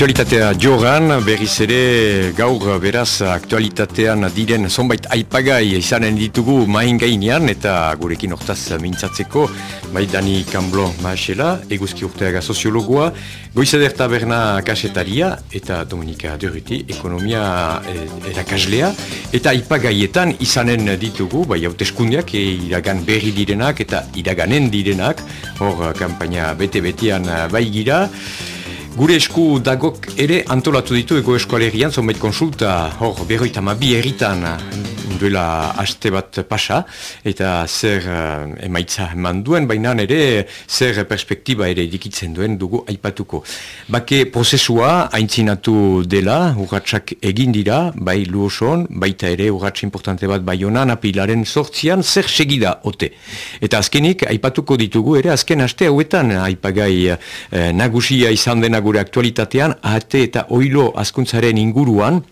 Aktualitatea joran, berriz ere gaur beraz aktualitatean diren zonbait aipagai izanen ditugu main gainean eta gurekin hortaz mintzatzeko bai Dani Kamblo Maasela, eguzki urteaga soziologoa, Goizeder Taberna kasetaria eta Dominika Duruti ekonomia e, erakaslea eta aipagaietan izanen ditugu bai hauteskundiak e, iragan berri direnak eta iraganen direnak hor kampaina bete-betean bai gira Gure esku dagok ere antolatu ditu ego eskualerian, zonbait konsulta, hor, berroita ma bi erritan duela aste bat pasa, eta zer uh, emaitza eman duen, baina ere zer perspektiba ere dikitzen duen dugu aipatuko. Bake prozesua haintzinatu dela, urratxak egin dira, bai luoson, baita ere urratx importante bat bai honan apilaren sortzian, zer segida ote. Eta azkenik, aipatuko ditugu ere, azken aste hauetan, aipagai eh, nagusia izan dena gure aktualitatean, ahate eta oilo askuntzaren inguruan,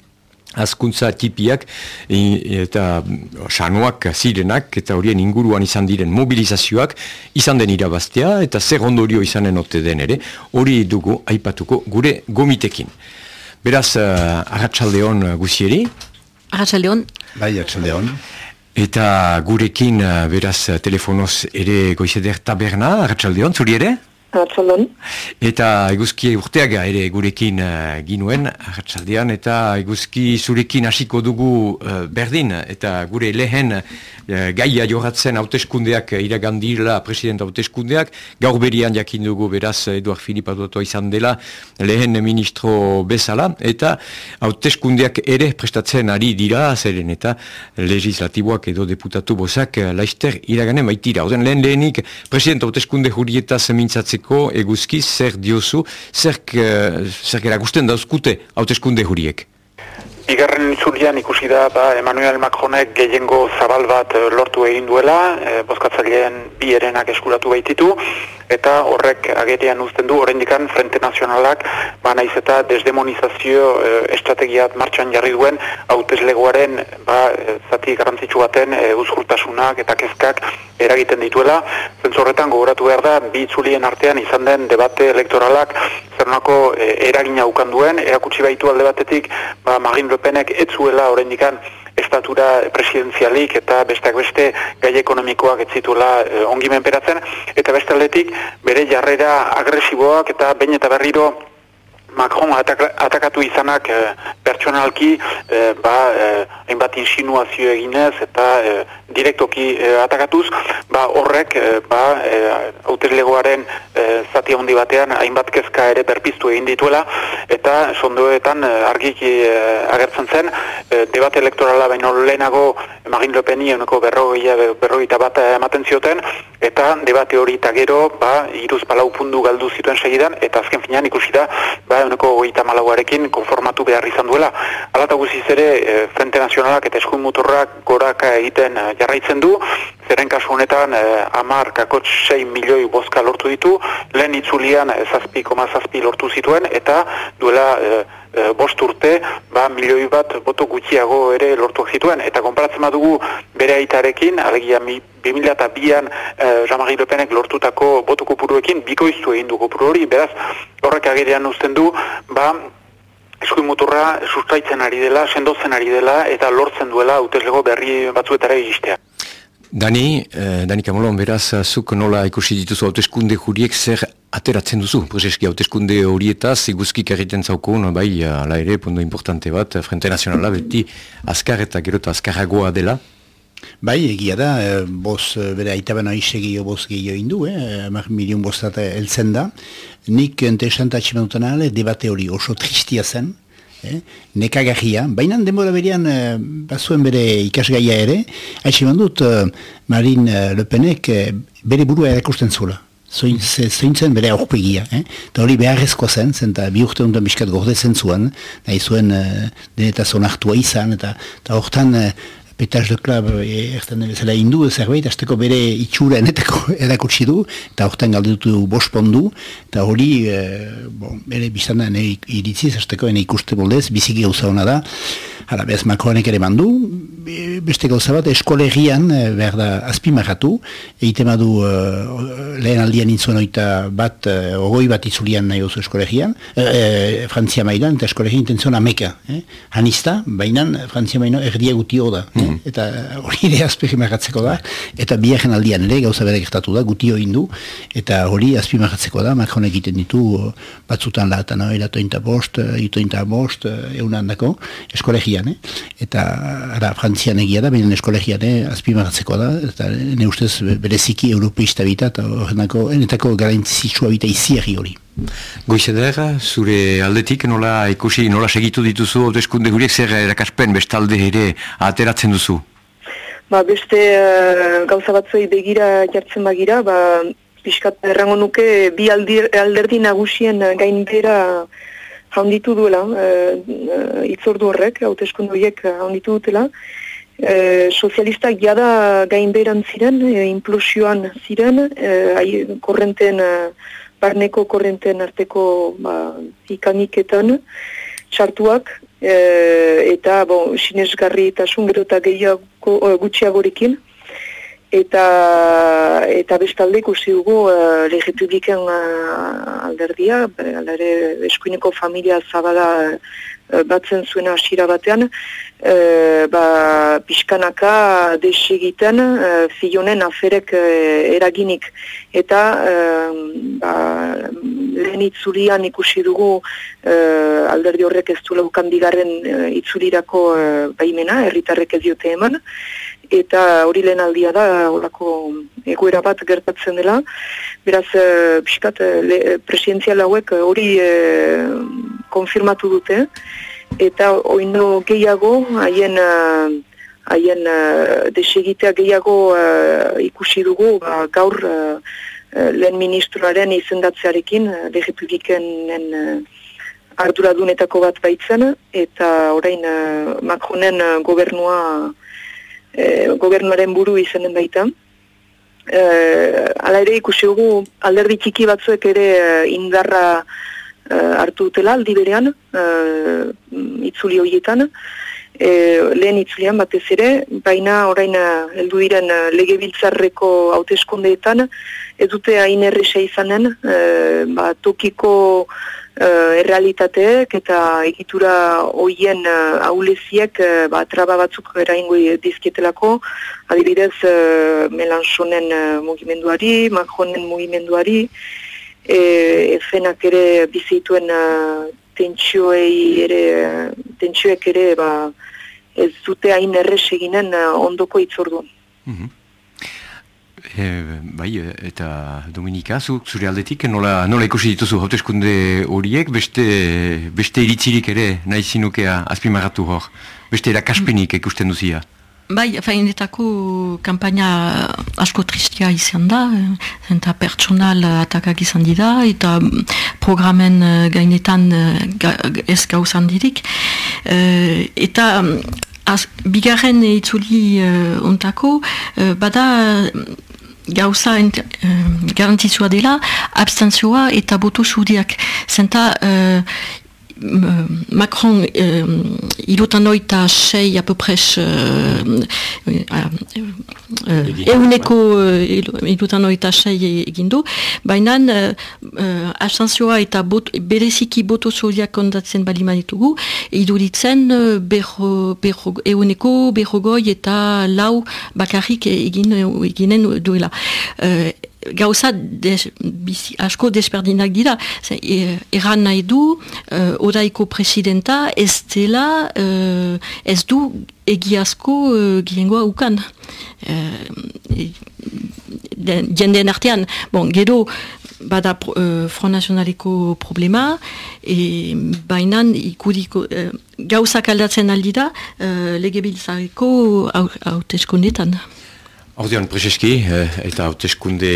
azkuntza tipiak eta sanuak zirenak eta horien inguruan izan diren mobilizazioak izan den irabaztea eta zer ondorio izanen ote den ere, hori dugu aipatuko gure gomitekin. Beraz, uh, Arratxaldeon guzieri? Arratxaldeon. Bai, Arratxaldeon. Eta gurekin, uh, beraz, telefonoz ere goizeder taberna, Arratxaldeon, zuri ere? Arratxaldeon. Eta eguzki urteaga ere gurekin uh, ginuen, arratsaldean eta eguzki zurekin hasiko dugu uh, berdin, eta gure lehen uh, gaia joratzen hauteskundeak iragandila president hauteskundeak, gaur berian jakin dugu beraz Eduard Filipa dutu izan dela lehen ministro bezala, eta hauteskundeak ere prestatzen ari dira, zeren eta legislatiboak edo deputatu bozak laister iraganen baitira. Oden lehen lehenik president hauteskunde jurietaz mintzatzen eguzkiz eguzki zer diozu, zer, zer erakusten dauzkute hauteskunde huriek? Igarren itzulian ikusi da ba, Emmanuel Macronek gehiengo zabal bat eh, lortu egin duela, e, bozkatzaileen bi erenak eskuratu baititu, eta horrek agerian uzten du, dikan Frente Nazionalak, ba, naiz eta desdemonizazio e, estrategiat martxan jarri duen, hauteslegoaren ba, zati garantzitsu baten e, uzkurtasunak eta kezkak eragiten dituela. Zentzorretan gogoratu behar da, bi itzulien artean izan den debate elektoralak zernako e, eragina ukan duen, erakutsi baitu alde batetik, ba, Marine Le Penek etzuela horrendikan estatura presidenzialik eta besteak beste gai ekonomikoak ez zituela e, ongi menperatzen, eta beste aldetik bere jarrera agresiboak eta bain eta berriro Macron atakatu izanak e, pertsonalki e, ba, e, hainbat insinuazio eginez eta e, direktoki e, atakatuz, ba, horrek e, ba, e, zati handi batean hainbat kezka ere berpiztu egin dituela. Eta sondoetan e, argiki e, agertzen zen e, debate elektorala baino lehenago Marine Le Peni eneko berrogeita bat ematen zioten. Eta debate hori eta gero ba, iruz palau pundu galdu zituen segidan eta azken finean ikusi da ba, euneko goita malauarekin konformatu behar izan duela. Alata guziz ere, e, Frente Nazionalak eta eskuin muturrak goraka egiten e, jarraitzen du, zeren kasu honetan e, amar kakotx 6 milioi bozka lortu ditu, lehen itzulian e, zazpi koma zazpi lortu zituen, eta duela e, bost urte, ba, milioi bat boto gutxiago ere lortu zituen, eta konparatzen badugu bere aitarekin, alegia mi, 2002an eh, Jean-Marie Le Penek lortutako boto kopuruekin bikoiztu egin du kopuru hori, beraz horrek agerean uzten du, ba, eskuin muturra sustaitzen ari dela, sendotzen ari dela, eta lortzen duela uteslego berri batzuetara egistea. Dani, eh, Dani Kamolon, beraz, zuk nola ikusi dituzu hauteskunde juriek zer ateratzen duzu? Prozeski hauteskunde horietaz, iguzkik erriten zaukun, bai, ala ere, pondo importante bat, Frente Nazionala, beti azkar eta gero eta azkarragoa dela, Bai, egia da, e, boz, eh, bere aitabena isegio boz gehiago indu, eh, mar milion bostat eltzen da. Nik entesan tatximenutan ale, debate hori oso tristia zen, eh, nekagarria, baina denbora berean eh, bazuen bere ikasgaia ere, haitxe dut eh, Marin eh, Lepenek eh, bere burua erakusten Zointzen bere aurpegia, eh? eta hori beharrezko zen, zen eta bi urte honetan biskat gorde zen zuen, nahi zuen uh, denetaz onartua izan, eta hortan petaz de klab erten bezala indu zerbait, azteko bere itxura eneteko erakutsi du, eta horretan galdutu bospondu, eta hori, e, bon, bere biztanda iritziz, azteko ene ikuste boldez, biziki gauza hona da, Hala, bez Macronek ere mandu, beste gauza bat, eskolegian, eh, behar da, azpimarratu, egiten badu uh, lehen aldian intzuen oita bat, uh, ogoi bat itzulian nahi oso eskolegian, uh, Frantzia mailan, eta eskolegian intentzioan ameka. Eh? Hanista, baina Frantzia maino erdia gutio da. Mm Eta hori ere azpimarratzeko da, eta biaren aldian ere gauza bere gertatu da, gutio indu, eta hori azpimarratzeko da, Macronek egiten ditu batzutan latan, no? eratointa bost, itointa bost, eunan dako, eskolegian eh? eta ara, frantzian egia da, baina eskolegian eh, azpimagatzeko da, eta ne ustez bereziki europeista bita, eta horrenako, enetako garantzitsua bita iziari hori. Goizeder, zure aldetik nola ikusi, nola segitu dituzu hauteskunde guriek zer erakaspen bestalde ere ateratzen duzu? Ba, beste uh, gauza batzoi begira jartzen bagira, ba, pixkat errango nuke bi aldir, alderdi nagusien gainbera haunditu duela, e, itzordu horrek, hauteskundu horiek haunditu dutela. E, sozialistak jada gainberan ziren, e, implosioan ziren, e, korrenten, barneko korrenten arteko ba, ikaniketan, txartuak, e, eta bon, sinesgarri eta sungero eta gehiago gutxiagorekin, eta eta bestalde ikusi dugu uh, legepubliken uh, alderdia, alare eskuineko familia zabala uh, batzen zuena asira batean, uh, ba, pixkanaka desegiten uh, filionen aferek uh, eraginik. Eta uh, ba, lehen itzulian ikusi dugu uh, alderdi horrek ez du laukan bigarren uh, itzulirako uh, baimena, herritarrek ez diote eman, eta hori lehen aldia da, horako egoera bat gertatzen dela. Beraz, e, biskat, e, presidenzial hauek hori e, konfirmatu dute, eta oino gehiago, haien haien desegitea gehiago ikusi dugu ba, gaur lehen ministroaren izendatzearekin, legepublikenen uh, arduradunetako bat baitzen, eta orain uh, Macronen gobernua e, gobernuaren buru izanen baita. E, ala ere ikusi dugu alderdi txiki batzuek ere e, indarra e, hartu dutela aldi berean, e, itzuli horietan, e, lehen itzulian batez ere, baina orain e, heldu diren e, legebiltzarreko hauteskundeetan, ez dute hain erresa izanen, e, ba, tokiko uh, errealitateek eta egitura hoien uh, auleziek uh, ba, traba batzuk eraingo dizkietelako, adibidez uh, Melanchonen uh, mugimenduari, Macronen mugimenduari, e, efenak ere bizituen uh, tentsioei ere, tentsioek ere ba, ez dute hain errez eginen uh, ondoko itzordu. Mm E, bai, eta Dominika, zu, zure aldetik, nola, nola ikusi dituzu hauteskunde horiek, beste, beste iritzirik ere nahi zinukea azpimarratu hor, beste erakaspenik ikusten duzia? Bai, fainetako kampaina asko tristia izan da, eta pertsonal atakak izan dira, eta programen gainetan ez gauzan dirik. Eta az, bigarren itzuli uh, ontako, uh, bada gauza ent, uh, dela, abstentzioa eta boto zudiak. Zenta, uh, Macron euh, ilotan oita sei apopres euh, euh, euneko ilotan oita sei egindu, baina uh, abstantzioa eta bot, bereziki boto zodiak kondatzen bali manitugu, iduritzen berro, berro, euneko berrogoi eta lau bakarrik egin, eginen duela. Uh, gauza des, bizi, asko desperdinak dira. E, eran nahi du, uh, oraiko presidenta ez dela, uh, ez du egiazko uh, gilengoa ukan. Uh, jendeen artean, bon, gero, bada uh, Front Nacionaleko problema, e, bainan ikudiko, uh, gauzak aldatzen aldi da, uh, legebiltzareko hauteskundetan. Ordean, Prezeski, eh, eta hauteskunde,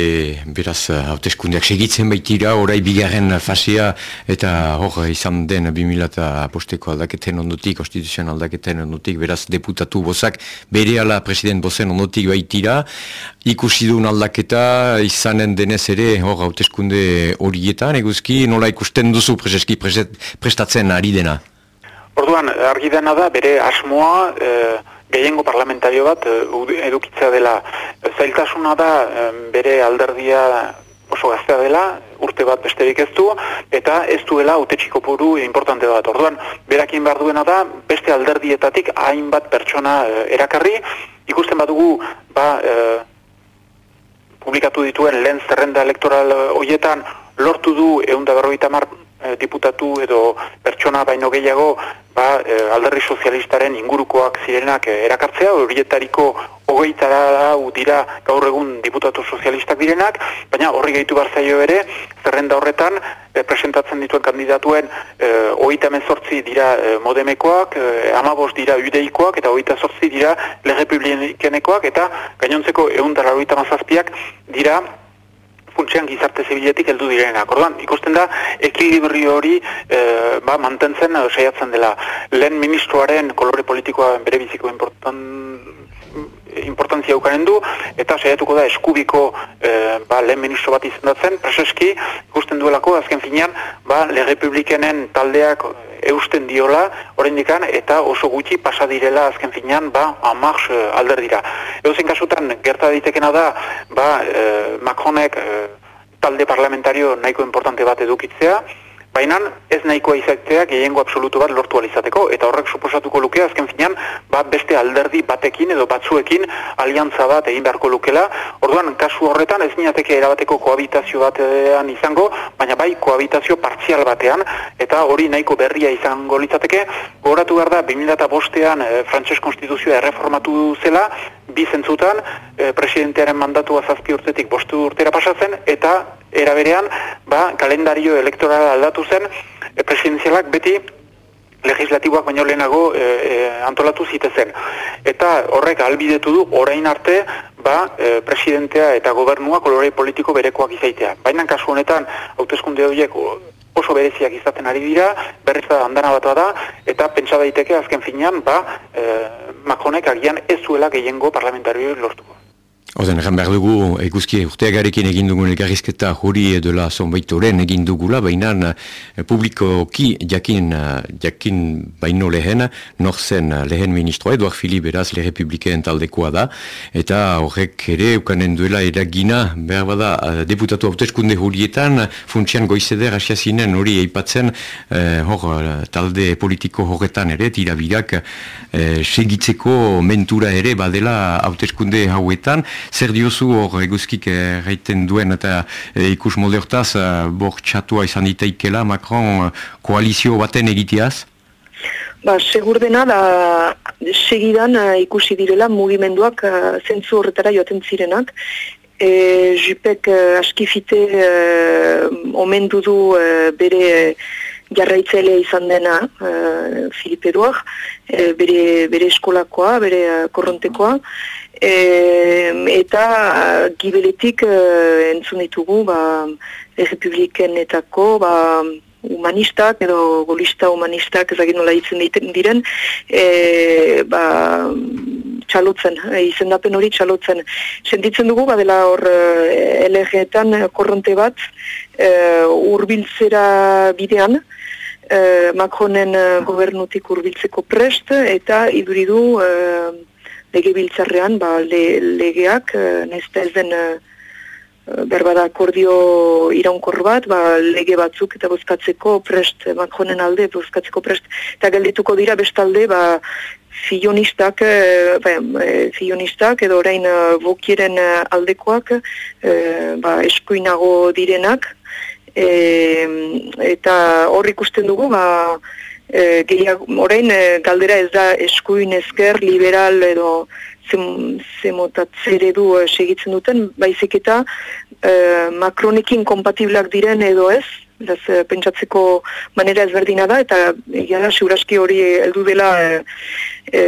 beraz, hauteskundeak segitzen baitira, orai bigarren fasea, eta hor izan den 2000 eta aposteko aldaketen ondutik, konstituzioan aldaketen ondutik, beraz, deputatu bozak, bere ala president bozen ondutik baitira, ikusi duen aldaketa, izanen denez ere, hor hauteskunde horietan, eguzki, nola ikusten duzu Prezeski prestatzen ari dena? Orduan, argi dena da, bere asmoa, eh, gehiengo parlamentario bat eh, edukitzea dela. Zailtasuna da bere alderdia oso gaztea dela, urte bat besterik ez du, eta ez duela utetxiko puru importante bat. Orduan, berakin behar duena da, beste alderdietatik hainbat pertsona eh, erakarri, ikusten badugu, ba, eh, publikatu dituen lehen zerrenda elektoral hoietan, lortu du eunda berroita mar e, diputatu edo pertsona baino gehiago ba, e, alderri sozialistaren ingurukoak zirenak e, erakartzea, horietariko hogeitara hau dira gaur egun diputatu sozialistak direnak, baina horri gehitu barzaio ere, zerrenda horretan, e, presentatzen dituen kandidatuen e, hogeita mezortzi dira e, modemekoak, e, amabos dira udeikoak, eta hogeita sortzi dira legepublikenekoak, eta gainontzeko eundara hogeita mazazpiak dira funtsean gizarte zibiletik heldu direnak. Orduan, ikusten da, ekilibrio hori e, ba, mantentzen saiatzen dela. Lehen ministroaren kolore politikoa bere biziko importan, importantzia ukanen du, eta saiatuko da eskubiko e, ba, lehen ministro bat izendatzen, preseski, ikusten duelako, azken finean, ba, lege publikenen taldeak eusten diola, dikan, eta oso gutxi pasa direla azken finean, ba, amars uh, alder dira. Eusen kasutan, gerta ditekena da, ba, uh, Macronek uh, talde parlamentario nahiko importante bat edukitzea, Baina ez nahikoa izatea gehiengo absolutu bat lortu alizateko, eta horrek suposatuko luke azken finean, ba, beste alderdi batekin edo batzuekin aliantza bat egin beharko lukela. Orduan, kasu horretan ez minateke erabateko koabitazio batean izango, baina bai koabitazio partzial batean, eta hori nahiko berria izango litzateke. Goratu behar da, 2005an e, Frantses Konstituzioa erreformatu zela, bi zentzutan, e, presidentearen mandatua zazpi urtetik bostu urtera pasatzen, eta eraberean, ba, kalendario elektorala aldatu zen, e, presidenzialak beti legislatiboak baino lehenago e, e, antolatu zitezen. Eta horrek albidetu du orain arte ba, e, presidentea eta gobernua kolore politiko berekoak izaitea. Baina kasu honetan, hauteskunde horiek oso bereziak izaten ari dira, berriz da andana bat da, eta pentsa daiteke azken finean, ba, e, Macronek agian ez zuela gehiengo parlamentario lortuko. Ozen, egan behar dugu, eguzki urteagarekin egin dugun elgarrizketa hori edola zonbaitoren egin dugula, baina eh, publikoki jakin, eh, jakin baino lehen, norzen eh, lehen ministroa, Eduard Fili beraz, le republikeen taldekoa da, eta horrek ere, ukanen duela eragina, behar bada, deputatu hauteskunde horietan, funtsian goizeder asiazinen hori eipatzen, hor, talde politiko horretan ere, tirabirak, eh, segitzeko mentura ere badela hauteskunde hauetan, zer diozu hor eguzkik erraiten duen eta e, ikus molde hortaz e, bor txatua izan diteikela Macron e, koalizio baten egiteaz? Ba, segur dena da segidan ikusi direla mugimenduak zentzu horretara joaten zirenak. E, Jupek askifite e, omendu du bere jarraitzaile izan dena e, Filipe Eduard, bere, bere eskolakoa, bere korrontekoa, e, eta gibeletik e, entzun ditugu ba, republikenetako ba, humanistak edo golista humanistak ezagin nola itzen diren e, ba, txalotzen, e, izendapen hori txalotzen. Sentitzen dugu, badela hor e, LG-etan korronte bat e, urbiltzera bidean, e, Macronen gobernutik urbiltzeko prest, eta iduridu e, lege biltzarrean, ba, le, legeak, uh, ez den uh, berbada akordio iraunkor bat, ba, lege batzuk eta bozkatzeko prest, Macronen alde bozkatzeko prest, eta geldituko dira bestalde, ba, fionistak, ba, fionistak edo orain bokieren aldekoak, ba, eskuinago direnak, e, eta hor ikusten dugu, ba, e, orain e, galdera ez da eskuin ezker, liberal edo zemotatzere du e, segitzen duten, baizik eta e, Macronekin kompatiblak diren edo ez, Beraz, pentsatzeko manera ezberdina da, eta egia da, hori heldu dela e, e,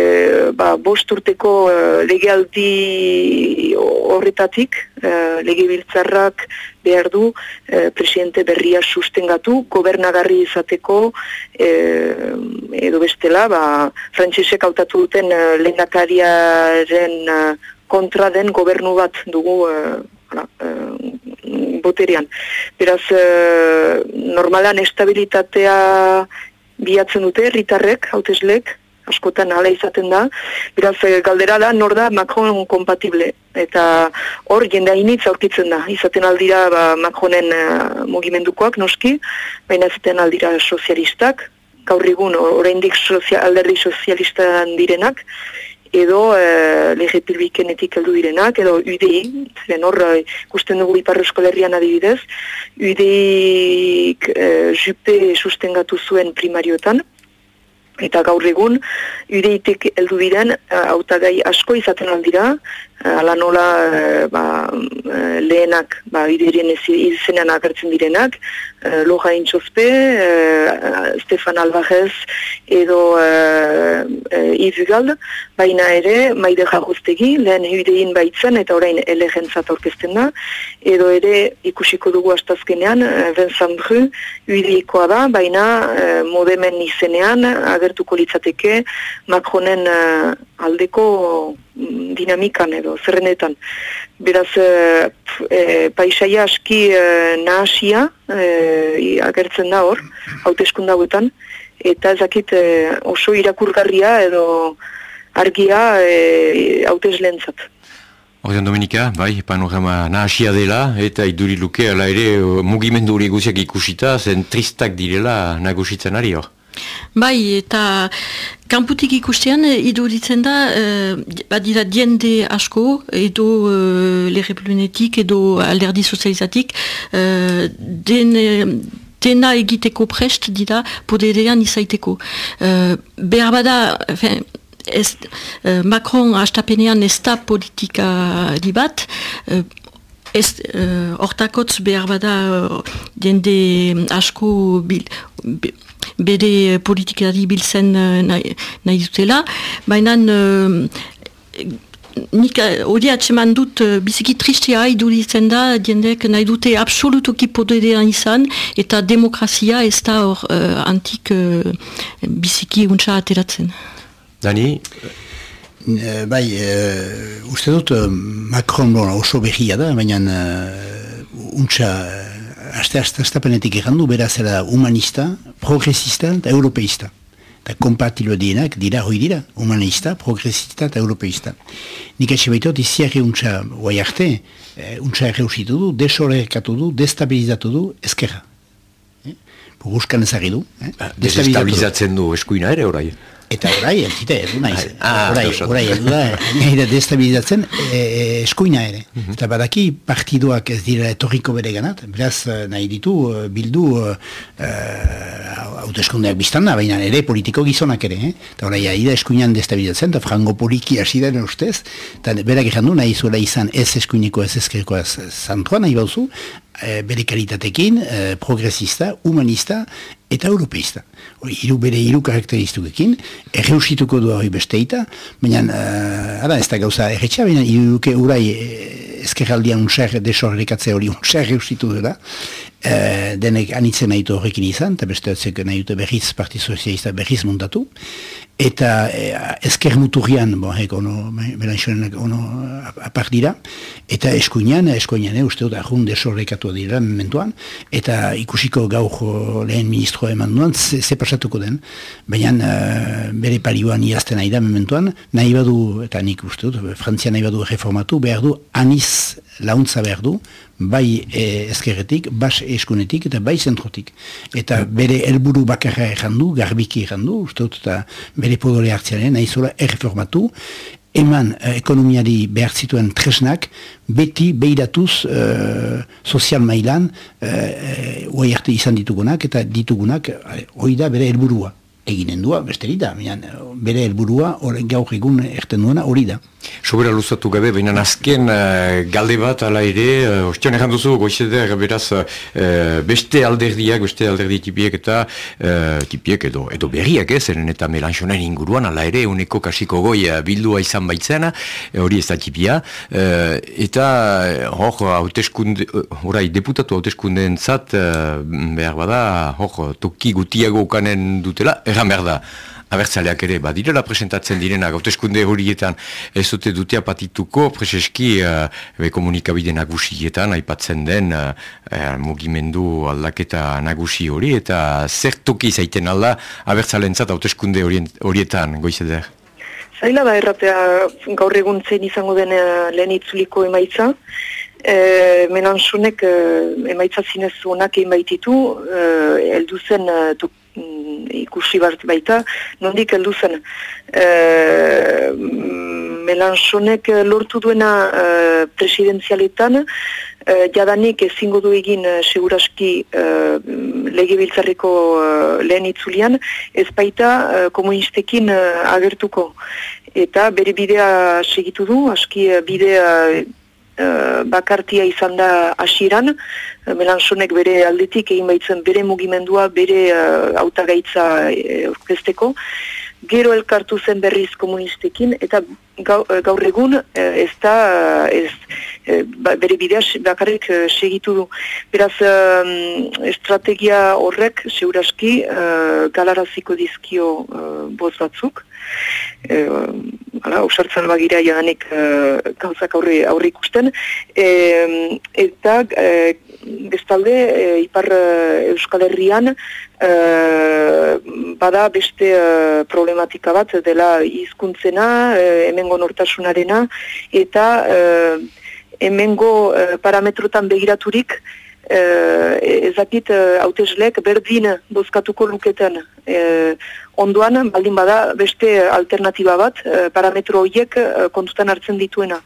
ba, bost urteko e, legealdi horretatik, e, lege biltzarrak behar du e, presidente berria sustengatu, gobernagarri izateko e, edo bestela, ba, frantzisek hautatu duten e, lehendakariaren kontra den gobernu bat dugu e, boterian. Beraz, e, normalan estabilitatea bilatzen dute, ritarrek, hauteslek, askotan hala izaten da. Beraz, e, galdera da, nor da Macron kompatible. Eta hor, jende hainitza aurkitzen da. Izaten aldira ba, Macronen uh, mugimendukoak, noski, baina izaten aldira sozialistak, gaur egun, oraindik sozia, alderdi sozialistan direnak, edo e, legetilbikenetik heldu direnak, edo UDI, ziren hor, eh, ikusten dugu Iparro Eskolerrian adibidez, UDI e, jupe sustengatu zuen primariotan, eta gaur egun, UDI-tik heldu diren, hautagai asko izaten aldira, ala nola ba, lehenak ba, idirien izenean agertzen direnak, uh, Loja Intxozpe, Stefan Albajez edo uh, uh, baina ere maide jagoztegi, lehen hidein baitzen eta orain elegentzat orkesten da, edo ere ikusiko dugu astazkenean, uh, Vincent Bru, uideikoa da, baina uh, modemen izenean agertuko litzateke Macronen aldeko mm, dinamikan edo zerrenetan. Beraz, e, e, paisaia aski e, nahasia e, agertzen da hor, hauteskun dauetan, eta ezakit e, oso irakurgarria edo argia e, hautez lehentzat. Horrean Dominika, bai, panorama nahasia dela, eta iduri luke, ala ere, mugimendu hori guziak ikusita, zen tristak direla nagusitzen ari hor. Bai, eta kanputik ikustean eh, iduritzen da, e, badira diende asko, edo e, lerreplunetik, edo alderdi sozializatik, e, den, dena egiteko prest dira poderean izaiteko. E, behar bada, fin, ez, Macron hastapenean ez da politika di bat, Ez, hortakotz behar bada jende asko bil, bere politikari biltzen uh, nahi, nahi dutela, baina uh, nik hori atseman dut uh, biziki tristea iduritzen da diendek nahi dute absolutoki poderean izan eta demokrazia ez da hor uh, antik uh, biziki untsa ateratzen. Dani? bai, uh, uste dut Macron bon, oso behia da, baina uh, untsa aste astapenetik egandu berazera humanista, progresista eta europeista. Eta kompatilo dienak dira hoi dira, humanista, progresista eta europeista. Nik etxe baitot iziak euntza guai arte, e, erreusitu du, desorekatu du, destabilizatu du, ezkerra. Eh? Buguskan ezagidu. Eh? Ah, Destabilizatzen du eskuina ere orai. Eta orai, entzite, edu naiz. Ah, orai, orai, edu da, nire destabilizatzen e, e, eskuina ere. Mhm. Eta badaki partiduak ez dira etorriko bere ganat, beraz eh, nahi ditu eh, bildu hauteskundeak uh, biztanda, baina ere politiko gizonak ere. Eh? Eta orai, aida eskuinan destabilizatzen, eta frango poliki hasi den ustez, eta berak du nahi zuela izan ez eskuiniko ez ezkerko ez zantroa nahi bauzu, e, bere kalitatekin, e, progresista, humanista eta europeista. Hori, iru bere hiru karakteristukekin, erreusituko du hori besteita, baina, uh, ara, ez da gauza erretxa, baina iruke urai ezkerraldian unxer desorrekatze hori unxer erreusitu dela, uh, denek anitzen nahi horrekin izan, eta beste nahi dute berriz parti sozialista berriz mundatu, eta eh, ezker muturrian, bo, hek, ono, ono, apart dira, eta eskuinan, eskuinan, eh, uste dut, ahun desorrekatu dira mementuan, eta ikusiko gaur lehen ministro eman duan, ze, ze pasatuko den, baina uh, bere parioan iazten nahi da mementuan, nahi badu, eta nik uste dut, Frantzia nahi badu reformatu, behar du, aniz launtza behar du, bai e, ezkerretik, bas eskunetik eta bai zentrotik. Eta bere helburu bakarra errandu, garbiki errandu, uste dut, eta bere podore hartzearen, nahi zola erreformatu, eman eh, ekonomiari behar zituen tresnak, beti behiratuz uh, sozial mailan uh, uh, arte izan ditugunak, eta ditugunak, uh, hoi da bere helburua. eginen dua, besterik da, bere helburua gaur egun erten duena hori da. Sobera luzatu gabe, baina azken uh, galde bat ala ere, uh, ostion egan duzu, goizeder, beraz, uh, beste alderdiak, beste alderdi tipiek eta uh, tipiek edo, edo berriak ez, eren eta melanxonen inguruan, ala ere, uneko kasiko goi bildua izan baitzen, hori ez da tipia, uh, eta hor, hauteskunde, horai, deputatu hauteskundeen zat, uh, behar bada, hor, toki gutiago ukanen dutela, erran behar da abertzaleak ere, badirela presentatzen direna, gauteskunde horietan ez dute dute apatituko, preseski uh, komunikabide nagusietan, aipatzen den uh, mugimendu aldaketa nagusi hori, eta zer toki zaiten alda abertzalentzat hauteskunde horietan, goizeder? Zaila da erratea gaur egun zein izango den lehen itzuliko emaitza, E, menansunek e, emaitza zinez honak egin baititu, e, eldu zen e, ikusi bat baita, nondik heldu zen. E, Melanchonek lortu duena e, presidenzialetan, e, jadanik ezingo du egin seguraski e, legebiltzarreko e, lehen itzulian, ez baita e, komunistekin e, agertuko. Eta bere bidea segitu du, aski bidea Eh, bakartia izan da asiran, uh, melansonek bere aldetik egin baitzen bere mugimendua, bere uh, autagaitza orkesteko, gero elkartu zen berriz komunistekin, eta gaur egun ez da ez, ba, bere bidea bakarrik segitu du. Beraz, estrategia horrek, seuraski, galaraziko dizkio boz batzuk, e, ala, usartzen bagira jadanik e, gauzak aurri, aurri ikusten. E, eta e, bestalde, e, ipar Euskal Herrian, e, bada beste e, problematika bat dela hizkuntzena, e, hemengo nortasunarena, eta e, hemengo parametrotan begiraturik, eh, ezakit eh, hauteslek berdin bozkatuko luketen eh, onduan, baldin bada beste alternatiba bat, eh, parametro horiek eh, kontutan hartzen dituena.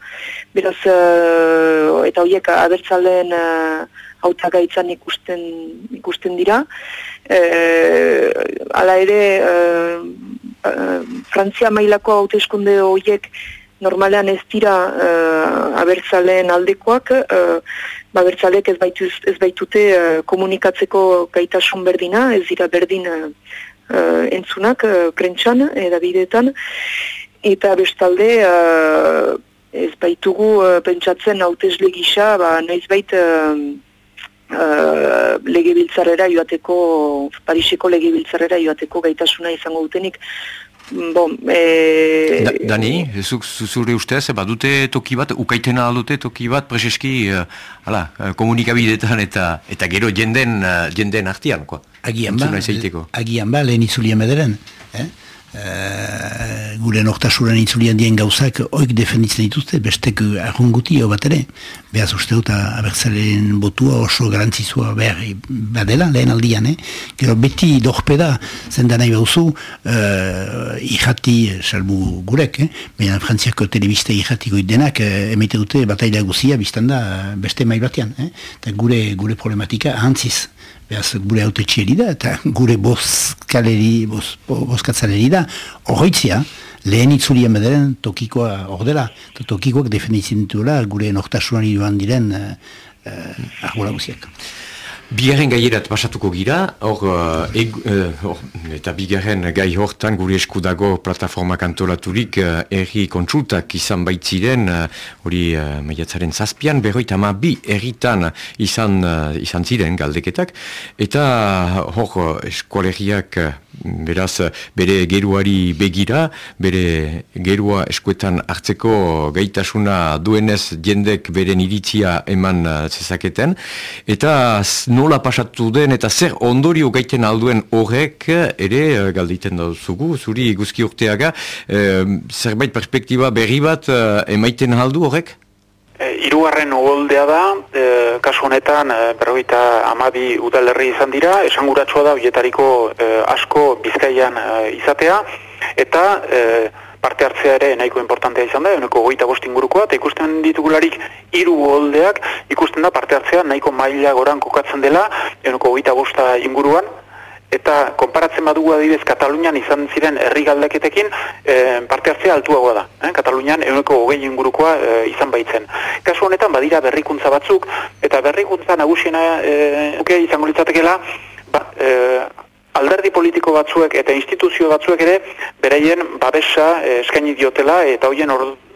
Beraz, eh, eta horiek abertzalen eh, hautagaitzan ikusten, ikusten dira. Eh, ala ere, eh, eh, Frantzia mailako hauteskunde horiek normalean ez dira uh, abertzaleen aldekoak, uh, babertzalek ez, baitu, ez baitute uh, komunikatzeko gaitasun berdina, ez dira berdin uh, entzunak uh, prentxan, edabideetan, eta bestalde uh, ez baitugu uh, pentsatzen hautesle gisa, ba, noiz bait uh, uh, legebiltzarrera joateko, Pariseko legebiltzarrera joateko gaitasuna izango dutenik, Bon, e... da, Dani, zuk zure ustez, badute toki bat, ukaitena aldute toki bat, prezeski, uh, ala, eh, komunikabidetan eta eta gero jenden, uh, jenden artian, koa. Agian ba, agian ba, lehen izulian bederen, eh? Uh, gure nortasuran itzulian dien gauzak oik defenditzen dituzte, bestek arrunguti bat ere. Beaz uste dut abertzaren botua oso garantzizua behar badela lehen aldian, eh? Gero beti dorpeda zen da nahi bauzu uh, ihati salbu gurek, eh? Baina frantziako telebiste ihati denak uh, emite dute bataila guzia biztan da beste mai batean, eh? Eta gure, gure problematika ahantziz behaz gure haute da, eta gure bozkaleri, boz, bozkatzaleri da, horretzia, lehen itzulien bederen tokikoa ordela, eta tokikoak defenditzen dituela gure nortasunan joan diren uh, uh, guziak. Bigarren gaierat pasatuko gira, hor, uh, eta bigarren gai hortan gure eskudago plataformak antolaturik uh, erri kontsultak izan baitziren, hori maiatzaren zazpian, berroita ma bi erritan izan, izan ziren galdeketak, eta hor eskualeriak beraz bere geruari begira, bere gerua eskuetan hartzeko gaitasuna duenez jendek beren iritzia eman uh, zezaketen, eta nola pasatu den eta zer ondorio gaiten alduen horrek ere uh, galditen dauzugu, zuri guzki urteaga, uh, zerbait perspektiba berri bat emaiten aldu horrek? E, irugarren ogoldea da, e, kasu honetan e, berroita amabi udalerri izan dira, esanguratsua da bietariko e, asko bizkaian e, izatea, eta e, parte hartzea ere nahiko importantea izan da, eneko goita bostingurukoa, eta ikusten ditugularik hiru oholdeak, ikusten da parte hartzea nahiko maila goran kokatzen dela, eneko goita bosta inguruan, eta konparatzen badugu adibidez Katalunian izan ziren herri galdeketekin e, parte hartzea altuagoa da. Eh? Katalunian eguneko hogei ingurukoa e, izan baitzen. Kasu honetan badira berrikuntza batzuk, eta berrikuntza nagusiena e, izango litzatekela, ba, e, alderdi politiko batzuek eta instituzio batzuek ere beraien babesa eskaini diotela eta hoien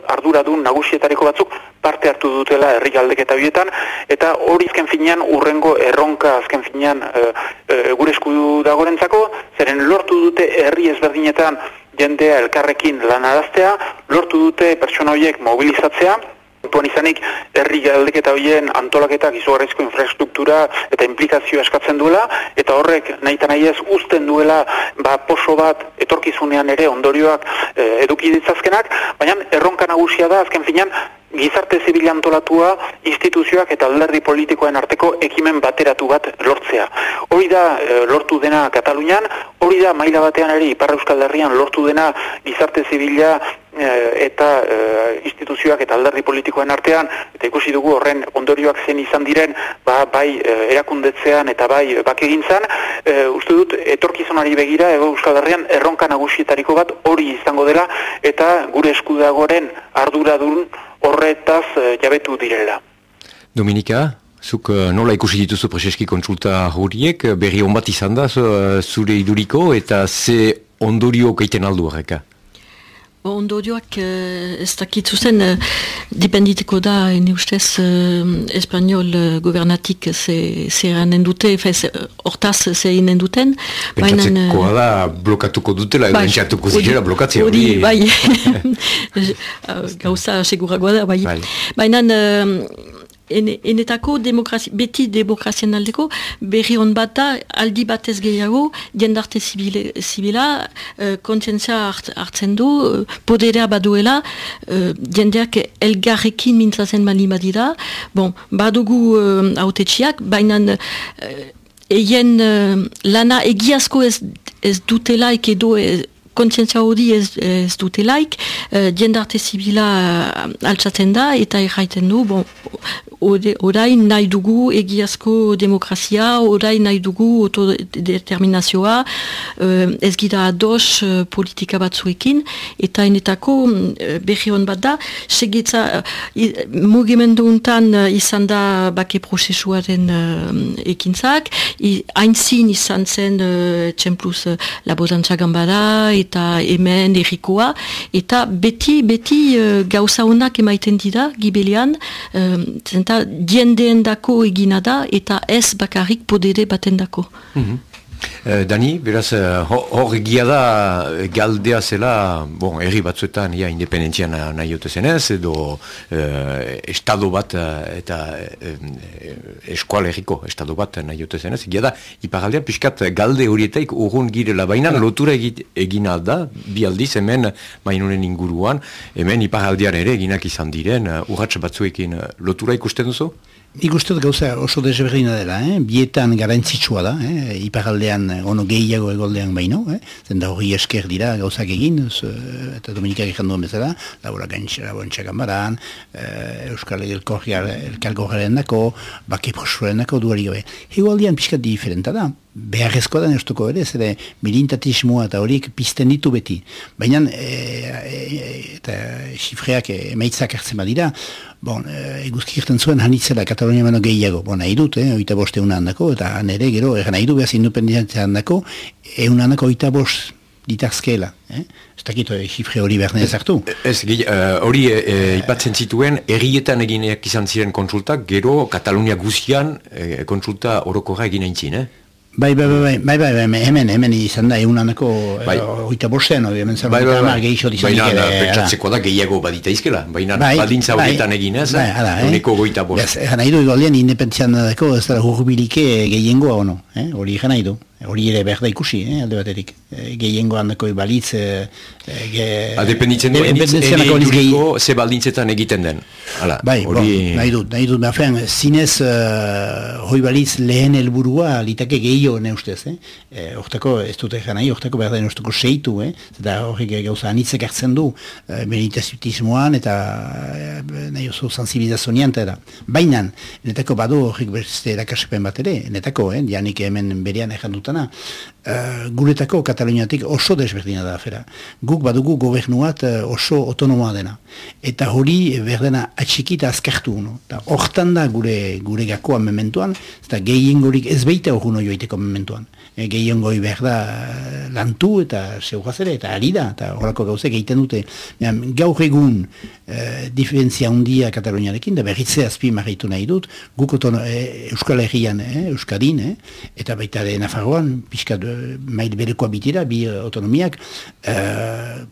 arduradun nagusietariko batzuk parte hartu dutela herri galdeketa bietan, eta hori azken finean urrengo erronka azken finean e, e, gure eskudu dagorentzako, zeren lortu dute herri ezberdinetan jendea elkarrekin lanaraztea, lortu dute pertsona horiek mobilizatzea, Kontuan izanik, herri galdeketa horien antolaketak izugarrizko infrastruktura eta implikazio eskatzen duela, eta horrek nahi eta nahi ez usten duela ba, poso bat etorkizunean ere ondorioak e, eduki ditzazkenak, baina erronka nagusia da, azken finean, gizarte zibil antolatua instituzioak eta alderdi politikoen arteko ekimen bateratu bat lortzea. Hori da e, lortu dena Katalunian, hori da maila batean ere Ipar Euskal Herrian lortu dena gizarte zibila eta e, instituzioak eta alderdi politikoen artean, eta ikusi dugu horren ondorioak zen izan diren, ba, bai erakundetzean eta bai bakegintzan, e, uste dut etorkizunari begira ego Euskal Herrian erronka nagusietariko bat hori izango dela eta gure eskudagoren arduradun horretaz uh, jabetu direla. Dominika, zuk nola ikusi dituzu preseski kontsulta horiek, berri hon bat izan da zure iduriko eta ze ondorio keiten aldu horreka? Ondorioak uh, ez dakitzu zen, uh, dipenditeko da, ene ustez, uh, espanol uh, gobernatik zeranen dute, hortaz zeranen duten. Pentsatzeko uh, da, blokatuko dutela, edo bai, entxatuko zirela blokatzea hori. Bai, gauza seguragoa da, bai. bai. Baina, enetako demokrazi, beti demokrazien aldeko berri hon bat da aldi batez gehiago jendarte zibila uh, kontzientzia hartzen du uh, poderea baduela uh, jendeak elgarrekin mintzatzen mali badira. Bon, badugu uh, autetxiak baina uh, Eien uh, lana egiazko ez, ez dutelaik edo kontzientzia hori ez, ez dutelaik, uh, jendarte zibila uh, altzaten da eta erraiten du, bon, orain nahi dugu egiazko demokrazia, orain nahi dugu autodeterminazioa, uh, ez gira ados politika batzuekin, eta enetako berri hon bat da, segitza mugimendu untan izan da bake prozesuaren uh, ekintzak, hainzin izan zen txempluz labozantza gambara, eta hemen errikoa, eta beti, beti uh, gauza honak emaiten dira, gibelian, uh, eta diendeen dako egina da eta ez bakarrik podere baten dako. Mm Dani, beraz, eh, hor egia da galdea zela, bon, erri batzuetan, ja, independentzian nahi jote zenez, edo eh, estado bat eta eh, eskual erriko estado bat nahi jote zenez, egia da, iparaldean pixkat galde horietaik urrun girela, baina lotura egin alda, bi aldiz hemen mainunen inguruan, hemen iparaldean ere eginak izan diren, urratx batzuekin lotura ikusten duzu? Nik uste gauza oso desberdina dela, eh? bietan garantzitsua da, eh? iparaldean ono gehiago egoldean baino, eh? zenda hori esker dira gauzak egin, eta Dominikak egin duen bezala, laura gantxera baran, eh, Euskal Elkalgorren dako, baki posuaren dako duari gabe. Egoldean pixka diferenta da, beharrezkoa da nestuko ere, zede milintatismoa eta horiek pizten ditu beti. Baina, e, e, eta xifreak emaitzak hartzen badira, bon, eguzki irten zuen hanitzela Katalonia mano gehiago, bon, nahi dut, eh, oita boste handako, eta nere gero, egan nahi du behaz independentzia handako, egun handako oita bost ditazkela. Eh? Ez dakit xifre hori behar nahi zartu. Ez, hori e, ipatzen zituen, errietan egineak izan ziren konsultak, gero Katalunia guzian e, konsulta orokorra egin aintzin, eh? Bai, bai, bai, bai, bai, bai, hemen, hemen izan da, egun anako, bai. oita bosten, oi, hemen zan, bai, bai, bai, gehiago dizan Baina, da, pentsatzeko da, gehiago badita izkela, baina, bai, baldintza horietan bai, egin ez, bai, eh? uniko goita bost. Ez, nahi du, igoldean, independentzian dako, ez da, hurbilike gehiengoa ono, eh? hori nahi du hori ere behar da ikusi, eh, alde baterik. E, gehiengo handako balitz... E, ge, Adependitzen duen, eduriko ze baldintzetan egiten den. Hala, bai, hori... bon, nahi dut, nahi dut, behar zinez uh, hoi balitz lehen helburua litake gehiago ne ustez, eh? E, ortako, ez dut egin nahi, ortako behar da nostoko seitu, eh? Eta hori gauza anitzek hartzen du, uh, meditazitismoan eta uh, nahi oso sensibilizazioan eta. Baina, netako badu horrik beste erakaspen bat ere, netako, eh? Janik hemen berean egin dutana, uh, guretako Kataluniatik oso desberdina da afera. Guk badugu gobernuat uh, oso autonomoa dena. Eta hori berdena atxikita azkartu no? hortan da gure, gure gakoa mementuan, eta gehien gorik ez beita hori joiteko mementuan. E, gehien goi behar da lantu eta zeugazere eta ari da, eta horako gauze egiten dute. Gaur egun e, diferentzia handia Kataluniarekin, da berritze azpi marritu nahi dut, guk otono, e, Euskal Herrian, e, Euskadin, e, eta baita de Nafarroan, pixka mail berekoa bitira, bi autonomiak, e,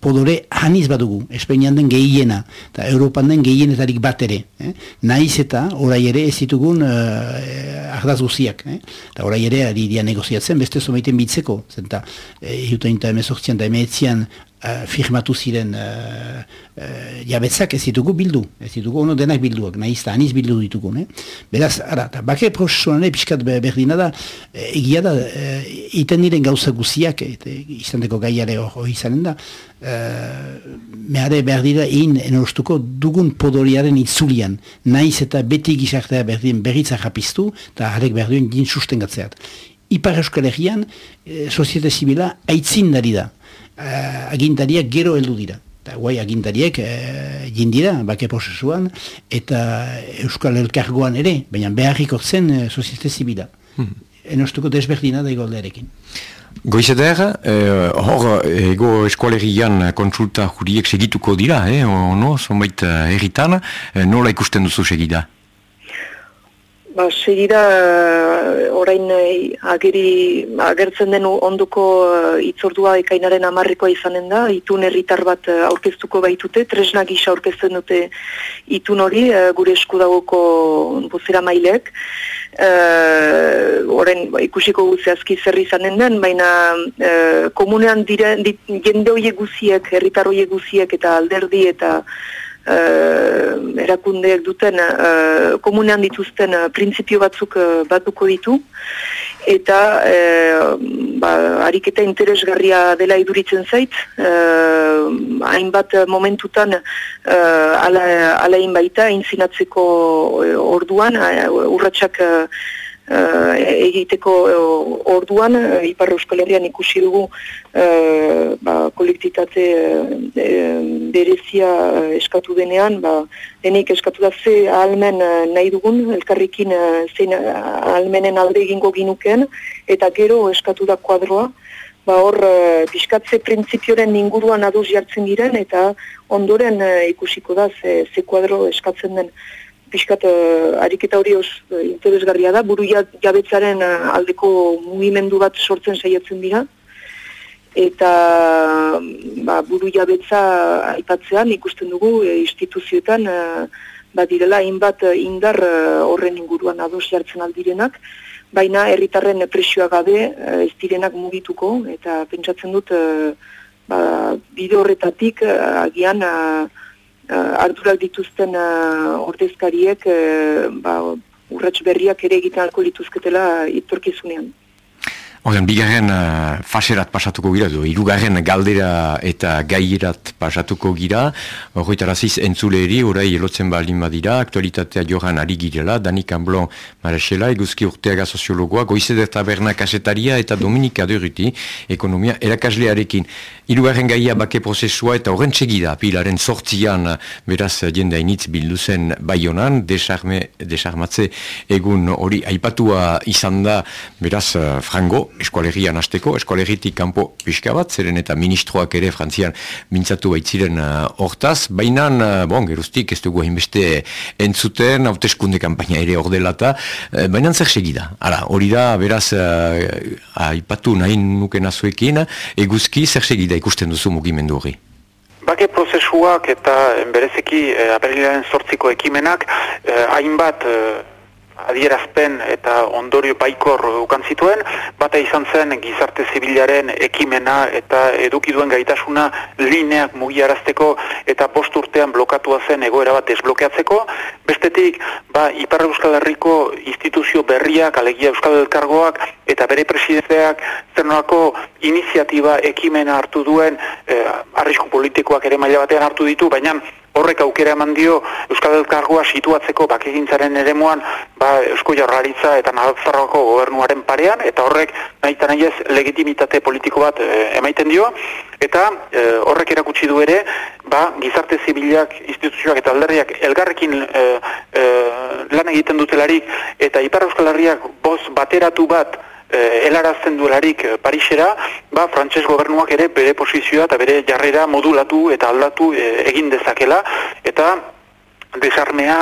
podore haniz badugu, Espainian den gehiena, eta Europan den gehienetarik bat ere. Eh? Naiz eta orai ere ez ditugun uh, ardaz guziak. Eh? Eta orai ere ari dia negoziatzen, beste zomaiten bitzeko. Zenta, e, eta emezortzian da emeetzian uh, firmatu ziren uh, uh, jabetzak ez ditugu bildu, ez ditugu ono denak bilduak, nahi izta aniz bildu ditugu. Ne? Beraz, ara, eta bake prozesuan piskat berdina da, egia da, uh, iten diren gauza guziak, izan deko gaiare hori izanen da, uh, mehare berdira egin enostuko dugun podoriaren itzulian, naiz eta beti gizartea berdin berritzak rapiztu, eta harek berduen din sustengatzeat. Ipar Euskal Herrian, e, soziete zibila, aitzindari da agintariak gero heldu dira. Eta guai agintariek uh, jindira, bake prozesuan, eta Euskal Elkargoan ere, baina beharriko zen uh, soziete zibila. Hmm. Enostuko desberdina da igoldearekin. Goizeder, eh, hor ego eskualerian konsulta juriek segituko dira, eh, ono, zonbait erritan, eh, nola ikusten duzu segida? Ba, segida, eh, orain eh, ageri, agertzen den onduko uh, itzordua ekainaren amarrikoa izanen da, itun herritar bat aurkeztuko baitute, tresna gisa aurkezten dute itun hori, gure eskudagoko bozera mailek. Uh, orain ba, ikusiko guziazki zerri izanen den, baina uh, komunean dire, jende hoiek guziek, herritar hoiek guziek eta alderdi eta uh, erakundeek duten uh, komunean dituzten uh, printzipio batzuk uh, batuko ditu. Eta uh, ba, ariketa interesgarria dela iduritzen zait. Uh, hainbat momentutan ala, alain baita inzinatzeko orduan uh, urratxak uh, egiteko uh, orduan, uh, Ipar Euskal Herrian ikusi dugu uh, ba, kolektitate uh, berezia eskatu denean, ba, denik eskatu da ze ahalmen nahi dugun, elkarrikin uh, zein ahalmenen alde egingo ginuken, eta gero eskatu da kuadroa, ba hor uh, biskatze printzipioren inguruan aduz jartzen giren, eta ondoren ikusiko da ze, ze kuadro eskatzen den pixkat uh, ariketa hori os, uh, interesgarria da, buru jabetzaren uh, aldeko mugimendu bat sortzen saiatzen dira, eta ba, buru jabetza aipatzean ikusten dugu e, instituzioetan uh, badirela hainbat indar horren inguruan ados jartzen aldirenak, baina herritarren presioa gabe uh, ez direnak mugituko, eta pentsatzen dut uh, ba, bide horretatik agian uh, ardurak dituzten uh, ordezkariek uh, ba, urrats berriak ere egiten alko lituzketela itorkizunean. Oren, bigarren uh, faserat pasatuko gira, du, irugarren galdera eta gaierat pasatuko gira, horretaraziz entzuleri, orai elotzen balin badira, aktualitatea johan ari girela, Danik Amblon Marexela, eguzki urteaga soziologoa, goizeder taberna kasetaria eta Dominika Durruti, ekonomia erakaslearekin. Irugarren gaia bake prozesua eta horren txegida, pilaren sortzian, beraz jende hainitz bildu zen baionan, desarme, desarmatze egun hori aipatua izan da, beraz, frango, eskualerian hasteko, eskualeritik kanpo pixka bat, zeren eta ministroak ere frantzian mintzatu baitziren uh, hortaz, baina, uh, bon, geruztik ez dugu hainbeste entzuten, hauteskunde kampaina ere ordelata, uh, baina zer segida. Hala, hori da, beraz, uh, aipatu nahi nuken azuekin, eguzki zer segida ikusten duzu mugimendu hori. Bake prozesuak eta berezeki eh, aperilaren sortziko ekimenak eh, hainbat eh, adierazpen eta ondorio baikor ukan zituen, bata izan zen gizarte zibilaren ekimena eta edukiduen gaitasuna lineak mugiarazteko eta post urtean blokatua zen egoera bat desblokeatzeko, bestetik ba, Iparra Euskal Herriko instituzio berriak, alegia Euskal Elkargoak eta bere presidenteak zernolako iniziatiba ekimena hartu duen, eh, arrisku politikoak ere maila batean hartu ditu, baina horrek aukera eman dio Euskal Elkargoa situatzeko bakegintzaren eremuan ba, Eusko Jarraritza eta Navarroko gobernuaren parean, eta horrek nahi nahiez legitimitate politiko bat e, emaiten dio, eta e, horrek erakutsi du ere, ba, gizarte zibilak, instituzioak eta alderriak elgarrekin e, lan egiten dutelarik, eta Ipar Euskal Herriak boz bateratu bat, eh, elarazten duelarik eh, Parisera, ba, frantses gobernuak ere bere posizioa eta bere jarrera modulatu eta aldatu eh, egin dezakela, eta desarmea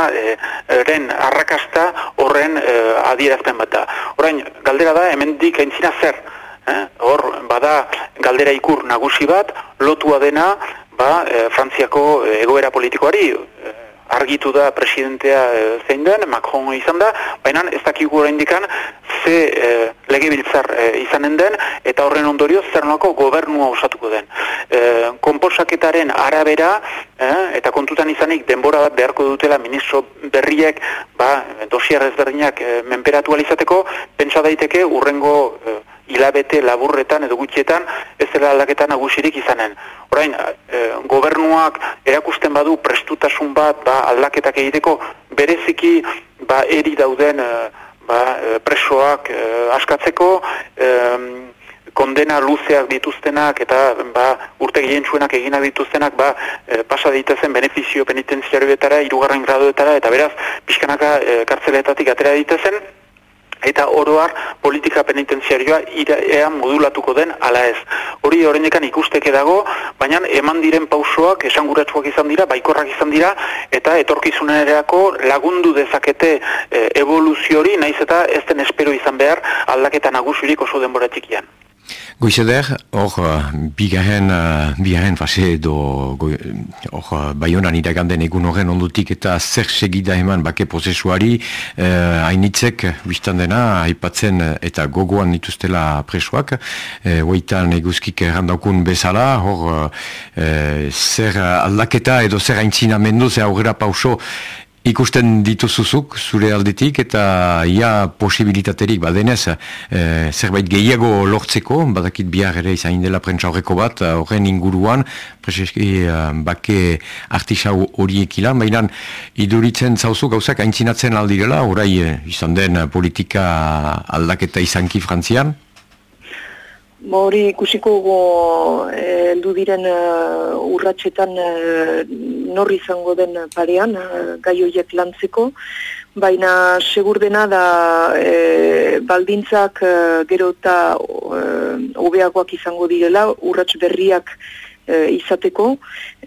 eren arrakasta horren eh, adierazpen bat da. Orain, galdera da, hemendik aintzina zer, eh? hor, bada galdera ikur nagusi bat, lotua dena, ba, eh, Frantziako egoera politikoari, argitu da presidentea e, zein den, Macron izan da, baina ez dakigu indikan ze e, legebiltzar e, izanen den, eta horren ondorio zer nolako gobernua osatuko den. E, komposaketaren arabera, e, eta kontutan izanik denbora bat beharko dutela ministro berriek, ba, dosier ezberdinak e, menperatu alizateko, pentsa daiteke urrengo e, hilabete laburretan edo gutxietan ez dela aldaketa nagusirik izanen. Orain, e, gobernuak erakusten badu prestutasun bat ba, aldaketak egiteko bereziki ba, eri dauden e, ba, eh, presoak e, askatzeko, e, kondena luzeak dituztenak eta ba, urte gehien zuenak eginak dituztenak ba, e, pasa ditezen beneficio penitenziarioetara, irugarren graduetara eta beraz, pixkanaka e, kartzeletatik atera ditezen, eta oroar politika penitenziarioa ea modulatuko den ala ez. Hori horrendekan ikusteke dago, baina eman diren pausoak esanguratsuak izan dira, baikorrak izan dira, eta etorkizunereako lagundu dezakete e, evoluziori, naiz eta ez den espero izan behar aldaketa nagusirik oso denbora txikian. Goizeder, hor, uh, bigarren, uh, bigarren fase edo, hor, uh, baionan iraganden egun horren ondutik eta zer segida eman bake prozesuari, uh, hainitzek, biztan dena, haipatzen eta gogoan dituztela presoak, uh, hoitan eguzkik errandaukun bezala, hor, zer aldaketa edo zer haintzina mendu, zer aurrera pauso, ikusten dituzuzuk zure aldetik eta ia posibilitaterik badenez e, zerbait gehiago lortzeko, badakit bihar ere izan dela prentsa horreko bat, horren inguruan, preseski e, bake artisau horiek ilan, baina iduritzen zauzu gauzak aintzinatzen aldirela, orai e, izan den politika aldaketa izanki frantzian? Hori ikusiko eh, heldu diren uh, urratxetan uh, norri izango den parean, uh, gai horiek lantzeko, baina segur dena da baldintzak uh, gero eta uh, izango direla, urrats berriak izateko.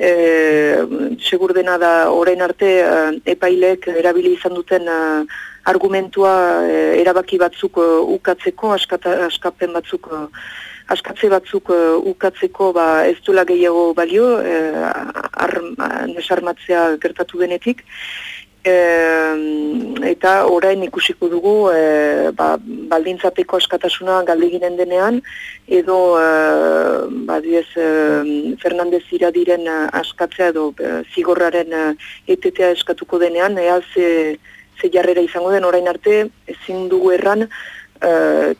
Uh, segur dena da orain arte uh, epailek erabili izan duten argumentua e, erabaki batzuk e, ukatzeko, askata, askapen batzuk e, askatze batzuk ukatzeko ba, ez duela gehiago balio, e, ar, nesarmatzea gertatu benetik. E, eta orain ikusiko dugu e, ba, baldintzapeko askatasuna galdeginen denean edo e, ba, diez, e, Fernandez iradiren askatzea edo e, zigorraren etetea eskatuko denean ea ze, ze jarrera izango den orain arte ezin dugu erran uh,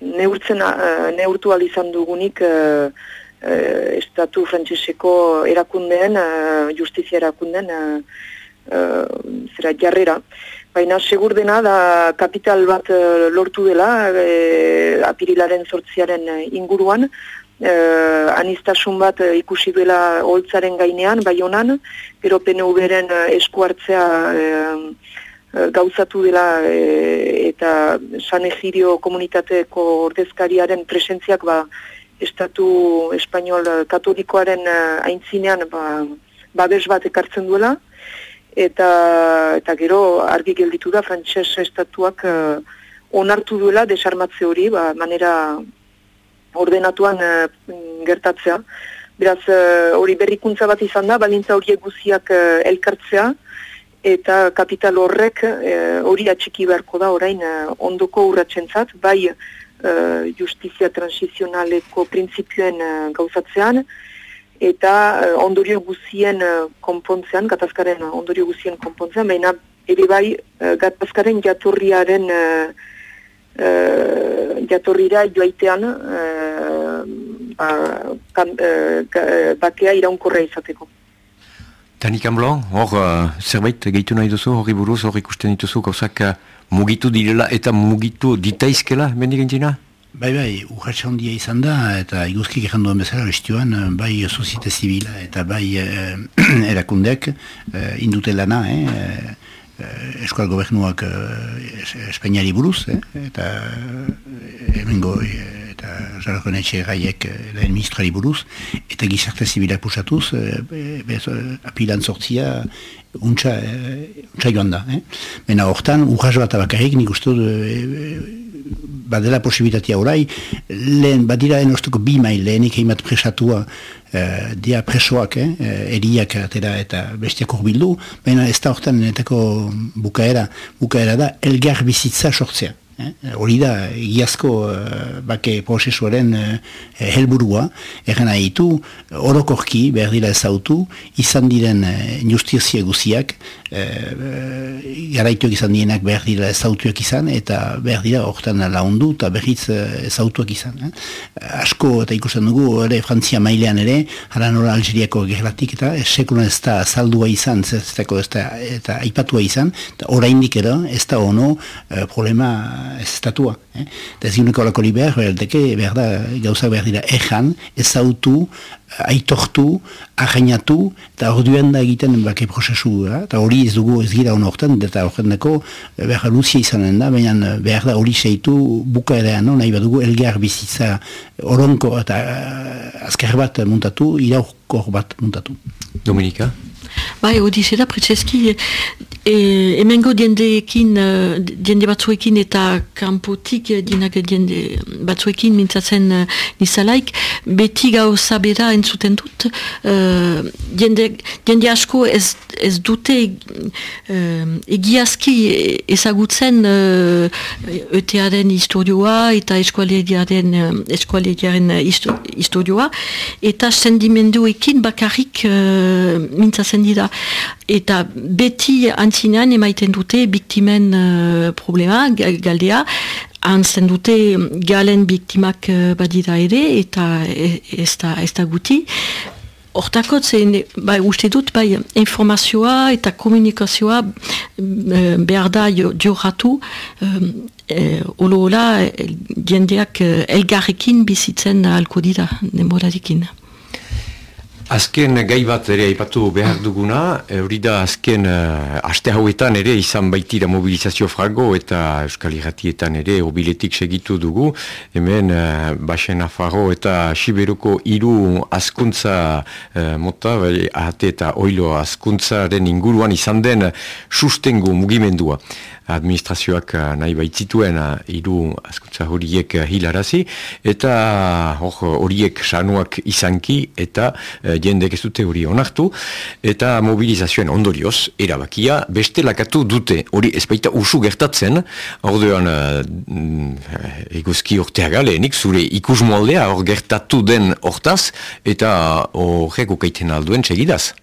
neurtzen uh, neurtu izan dugunik uh, uh, estatu frantseseko erakundeen uh, justizia erakundeen uh, uh, zera jarrera. Baina segur dena da kapital bat uh, lortu dela uh, apirilaren sortziaren inguruan. Uh, anistasun bat ikusi duela holtzaren gainean, bai honan, pero PNV-ren uh, eskuartzea Eh, gauzatu dela e, eta San Egirio komunitateko ordezkariaren presentziak ba, Estatu Espainol Katolikoaren eh, aintzinean ba, babes bat ekartzen duela eta eta gero argi gelditu da frantses estatuak onartu duela desarmatze hori ba, manera ordenatuan gertatzea. Beraz, hori berrikuntza bat izan da, balintza horiek guziak elkartzea, eta kapital horrek eh, hori e, atxiki beharko da orain e, ondoko urratxentzat, bai e, justizia transizionaleko printzipioen e, gauzatzean, eta e, ondorio guzien e, konpontzean, gatazkaren ondorio guzien konpontzean, baina ere bai e, gatazkaren jatorriaren e, e, jatorrira joaitean e, ba, kan, e, bakea iraunkorra izateko. Tanik Amblon, hor uh, zerbait gehitu nahi duzu, hori buruz, hor ikusten dituzu, gauzak uh, mugitu direla eta mugitu ditaizkela, bendik entzina? Bai, bai, urratxa handia izan da, eta iguzkik egin duen bezala, bestioan, bai soziete zibila eta bai eh, erakundeak eh, indute lana, eh, eh, eskual gobernuak eh, Espainiari buruz, eh, eta hemengo eh, eta jarrako netxe gaiek eh, lehen ministrari buruz, eta gizarte zibilak pusatuz, e, bez, apilan sortzia untsa, untsa joan da. Eh? Mena hortan, urras bat abakarrik, nik uste e, badela posibilitatea orai, lehen, badira enostuko bi mail, lehenik heimat presatua, Uh, dia presoak, eh, eriak atera eta bestiak urbildu, baina ez da hortan neteko bukaera, bukaera da elgar bizitza sortzea. Eh? hori da egiazko uh, bake prozesuaren uh, helburua erren ditu orokorki behar dira ezautu izan diren uh, justizia guziak uh, garaituak izan dienak behar dira ezautuak izan eta behar dira horretan laundu eta berriz ezautuak izan eh? asko eta ikusten dugu ere Frantzia mailean ere hara nora Algeriako gerratik eta sekulan ez da zaldua izan zertako ez da eta aipatua izan eta oraindik ero ez da ono uh, problema estatua. Eh? Eta ez giuneko alako liber, berdeke, berda, gauza behar dira, ejan, ezautu, aitortu, ahainatu, eta orduan da egiten bake prozesu, eh? eta hori ez dugu ez gira honortan, eta horren dako, behar luzia izanen da, baina behar da hori zeitu buka ere no? nahi badugu elgar bizitza oronko eta azkar bat muntatu, iraukor bat muntatu. Dominika? Bai, hori zera, pretzeski, e, emengo diendeekin, uh, diende batzuekin eta kanpotik dienak diende batzuekin mintzatzen nizalaik, beti gau zabera entzuten dut, uh, diende, diende asko ez, ez dute uh, egiazki ezagutzen uh, ETEaren historioa eta eskualediaren eskualediaren historioa, eta sendimenduekin bakarrik uh, mintzatzen dira. Eta beti antzinean emaiten dute biktimen uh, problema, galdea, antzen dute galen biktimak badira ere, eta ez da, ez da guti. Hortako, bai, uste dut, bai, informazioa eta komunikazioa uh, behar da dioratu, um, olo-ola, jendeak elgarrekin bizitzen alko dira, denborarekin. Azken gai bat ere aipatu behar duguna, hori da azken uh, aste hauetan ere izan baitira mobilizazio frago eta Euskal Iratietan ere hobiletik segitu dugu. Hemen uh, Baxen Afarro eta Siberuko hiru askuntza uh, mota, bai, ahate eta oilo askuntzaren inguruan izan den sustengu mugimendua administrazioak eh, nahi baitzituen eh, hiru askutza horiek eh, hilarazi eta horiek sanuak izanki eta jendek ez dute hori onartu eta mobilizazioen ondorioz erabakia beste lakatu dute hori ez baita usu gertatzen ordean eguzki ortea galeenik zure ikus moldea hor gertatu den hortaz eta horrek ukaiten alduen segidaz.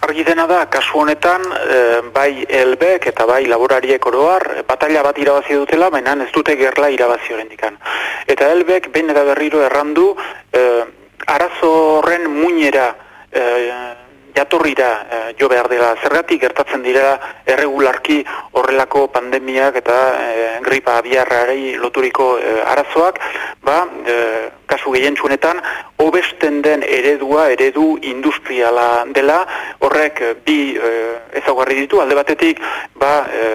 Argi dena da, kasu honetan, e, bai elbek eta bai laborariek oroar, batalla bat irabazi dutela, baina ez dute gerla irabazi horrendikan. Eta elbek, behin eta berriro errandu, e, arazo horren muinera e, jatorrira e, jo behar dela. Zergatik gertatzen direla erregularki horrelako pandemiak eta e, gripa abiarrarei loturiko e, arazoak, ba, e, kasu gehientsunetan, obesten den eredua, eredu industriala dela, horrek bi e, ezagarri ditu, alde batetik, ba, e,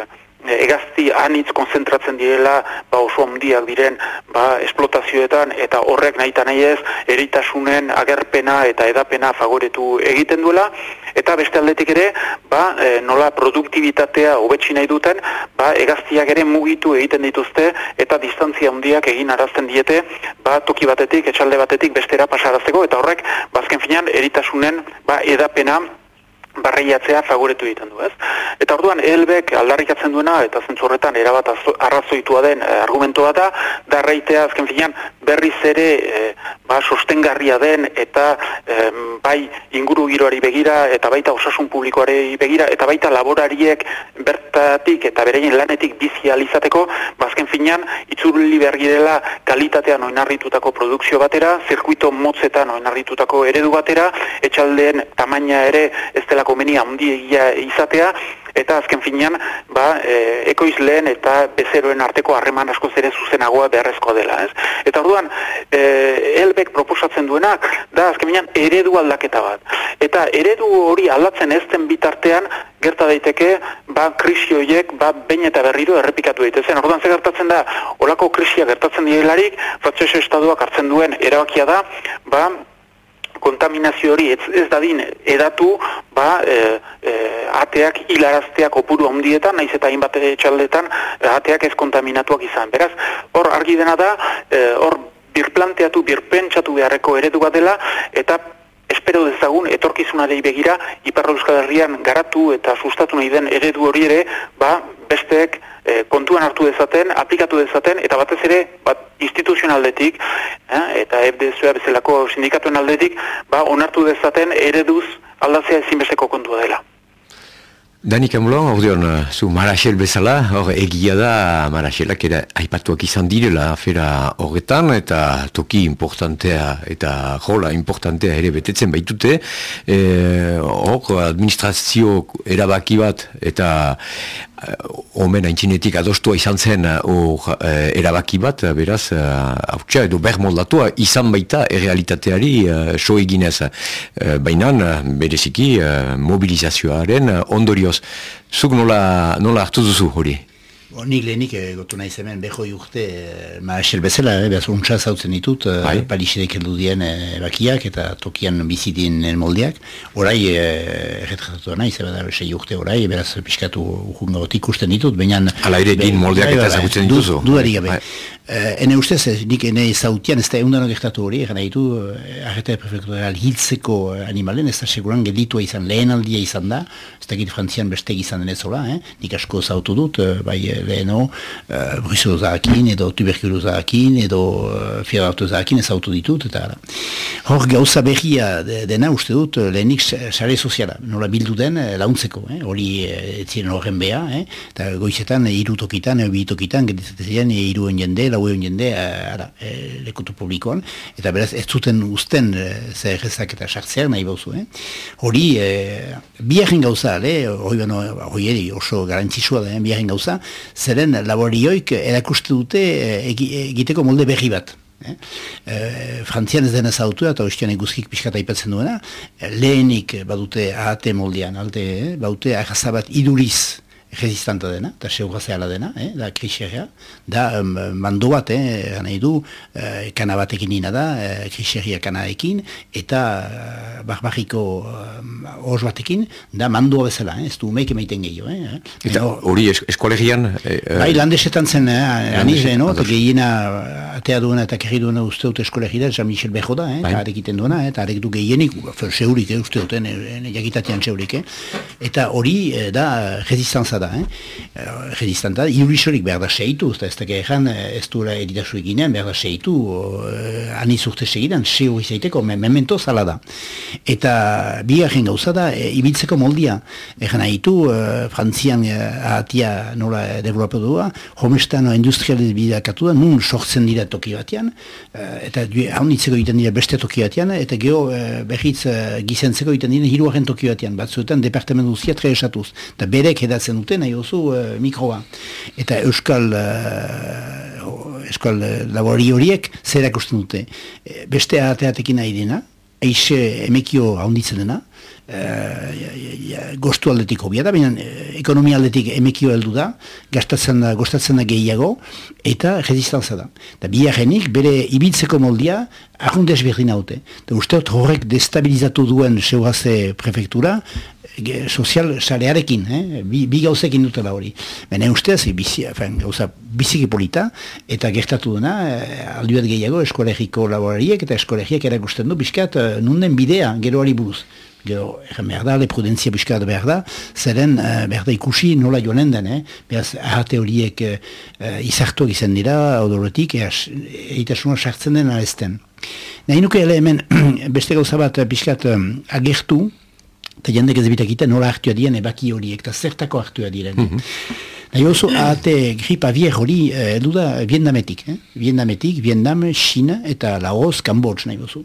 egazti anitz konzentratzen direla ba oso handiak diren ba esplotazioetan eta horrek nahita nahi ez eritasunen agerpena eta edapena fagoretu egiten duela. Eta beste aldetik ere ba e, nola produktibitatea hobetsi nahi duten ba egaztiak ere mugitu egiten dituzte eta distantzia handiak egin arazten diete ba toki batetik etxalde batetik bestera pasarazteko eta horrek bazken ba, finan eritasunen ba edapena barriatzea fagoretu egiten du, ez? Eta orduan Elbek aldarrikatzen duena eta zentzurretan erabat arrazoitua den e, argumentua da, darreitea azken finean berriz ere e, ba, sostengarria den eta bai inguru giroari begira eta baita osasun publikoari begira eta baita laborariek bertatik eta bereien lanetik bizi alizateko, ba, finean itzuli bergi dela kalitatean oinarritutako produkzio batera, zirkuito motzetan oinarritutako eredu batera, etxaldeen tamaina ere ez dela komenia handia izatea, eta azken finean, ba, e, ekoizleen eta bezeroen arteko harreman asko zere zuzenagoa beharrezkoa dela, ez? Eta orduan, e, elbek proposatzen duenak, da azken finean eredu aldaketa bat. Eta eredu hori aldatzen ez den bitartean, gerta daiteke, ba, krisi horiek, ba, bain eta berriro errepikatu daitezen. Orduan, ze gertatzen da, olako krisia gertatzen direlarik, Frantseso Estaduak hartzen duen erabakia da, ba, kontaminazio hori ez, ez dadin edatu ba, e, e, ateak hilarazteak opuru handietan, naiz eta hainbat txaldetan ateak ez kontaminatuak izan. Beraz, hor argi dena da, e, hor birplanteatu, birpentsatu beharreko eredu bat dela, eta espero dezagun etorkizunarei begira Iparra Euskal Herrian garatu eta sustatu nahi den eredu hori ere, ba, besteek e, kontuan hartu dezaten, aplikatu dezaten, eta batez ere, bat, instituzionaldetik, eh, eta FDSUA bezalako sindikatuen aldetik, ba, onartu dezaten ereduz aldazea ezinbesteko kontua dela. Danik Amulon, ordeon, uh, zu Marasel bezala, hor egia da Maraselak ere aipatuak izan direla afera horretan, eta toki importantea eta jola importantea ere betetzen baitute. E, hor, administrazio erabaki bat eta omen haintzinetik adostua izan zen hor uh, erabaki bat, beraz, uh, edo bermoldatua izan baita errealitateari uh, so eginez. Uh, Baina, bereziki, uh, mobilizazioaren ondorioz. Zuk nola, nola hartu duzu hori? Nik lehenik e, gotu nahi zemen beho jurte e, eh, maasel bezala, e, behaz untsa zautzen ditut, e, bai. palixerek heldu dien e, bakiak eta tokian bizitien moldeak. Horai, erretratatu nahi, zeba da, sei urte horai, beraz piskatu urkungarotik ikusten ditut, baina... Hala ere, din moldeak bai, eta bai, zagutzen dituzu. Du, du gabe. Uh, ene ustez, nik ene zautian, ez da egun gertatu hori, egan nahi du, uh, arreta prefektural hiltzeko animalen, ez da seguran geditua izan, lehen aldia izan da, ez da frantzian bestegi izan denezola, eh? nik asko zautu dut, bai leheno, uh, bruxozakin edo tuberkulozakin edo uh, fierartozakin ez ditut, eta hor gauza berria dena uste dut lehenik sare soziala, nola bildu den uh, launtzeko, eh? hori uh, etziren horren beha, eh? eta goizetan iru tokitan, bi tokitan, gedizatzean iruen jende, lauen jende, uh, ara, uh, lekutu publikoan, eta beraz ez zuten usten uh, zer ezak eta sartzeak nahi bauzu, eh? hori uh, biharren gauza, hori hori oso garantzisua da, eh? biharren gauza, zeren laborioik erakuste dute eh, egiteko molde berri bat. Eh? E, Frantzian ez dena zautu eta oiztian eguzkik pixkata ipatzen duena, lehenik badute ahate moldean, alde, eh? badute ahazabat iduriz resistanta dena, eta seugazeala dena, eh, da kriseria, da um, mando bat, eh, nahi du, eh, kana batekin nina da, eh, kriseria kanaekin, eta uh, barbariko uh, os batekin, da mandoa bezala, eh, ez du umeik emaiten gehiago. Eh, eta hori es, eskolegian? Eh, eh, bai, landesetan zen, eh, aniz, no, eta gehiena atea duena eta kerri duena uste dut eskolegira, Jean-Michel Bejo da, eh, bai. eta arek iten duena, eh, eta arek du gehienik, zeurik, eh, uste duten, eh, jakitatean zeurik, eh, eta hori eh, da resistantza da, da, eh? Redistanta, iurisorik behar da seitu, ez da ez da gehan, eh, ez duela editasu eginean, behar da seitu, uh, ani zurte segidan, seo izaiteko, me, memento zala da. Eta bi gauza da, e, ibiltzeko moldia, egan nahitu, uh, frantzian uh, ahatia nola developatu homestano industrializ bidakatu da, nun sortzen dira toki batean, uh, eta hau nitzeko egiten dira beste toki batean, eta geho uh, behitz uh, gizentzeko egiten dira hiruaren toki batean, batzuetan departamentu ziatra esatuz, eta berek edatzen dute, nahi oso uh, mikroa. Eta euskal uh, euskal labori horiek zer akusten dute. Beste ateatekin nahi dena, eixe emekio haunditzen dena, uh, gostu aldetik hobia da, baina ekonomia aldetik emekio heldu da, gastatzen da, gostatzen da gehiago, eta resistantza da. Eta biharrenik, bere ibiltzeko moldia, ahundez berdin haute. Eta usteot horrek destabilizatu duen seugaze prefektura, sozial sarearekin, eh? bi, bi gauzekin dutela hori. Baina ustez, bizi, fen, gauza biziki polita, eta gertatu dena, eh, alduet gehiago eskolegiko laborariek eta eskolegiak erakusten du, bizkat, eh, nunden bidea, geroari buruz. Gero, egen behar da, le prudentzia bizkat behar da, zeren eh, behar da ikusi nola joanen den, eh? behaz, ahate horiek eh, izartuak izan dira, odorotik, eitasuna sartzen den arezten. Nahi nuke ele hemen, beste gauza bat bizkat agertu, eta jendek ez bitakita nola hartua diren ebaki horiek, eta zertako hartua diren. Mm -hmm. Nahi oso, ahate grip avier hori edu da Viendametik. Eh? Viendametik, Vietnam, China eta Laos, Kambodz nahi oso.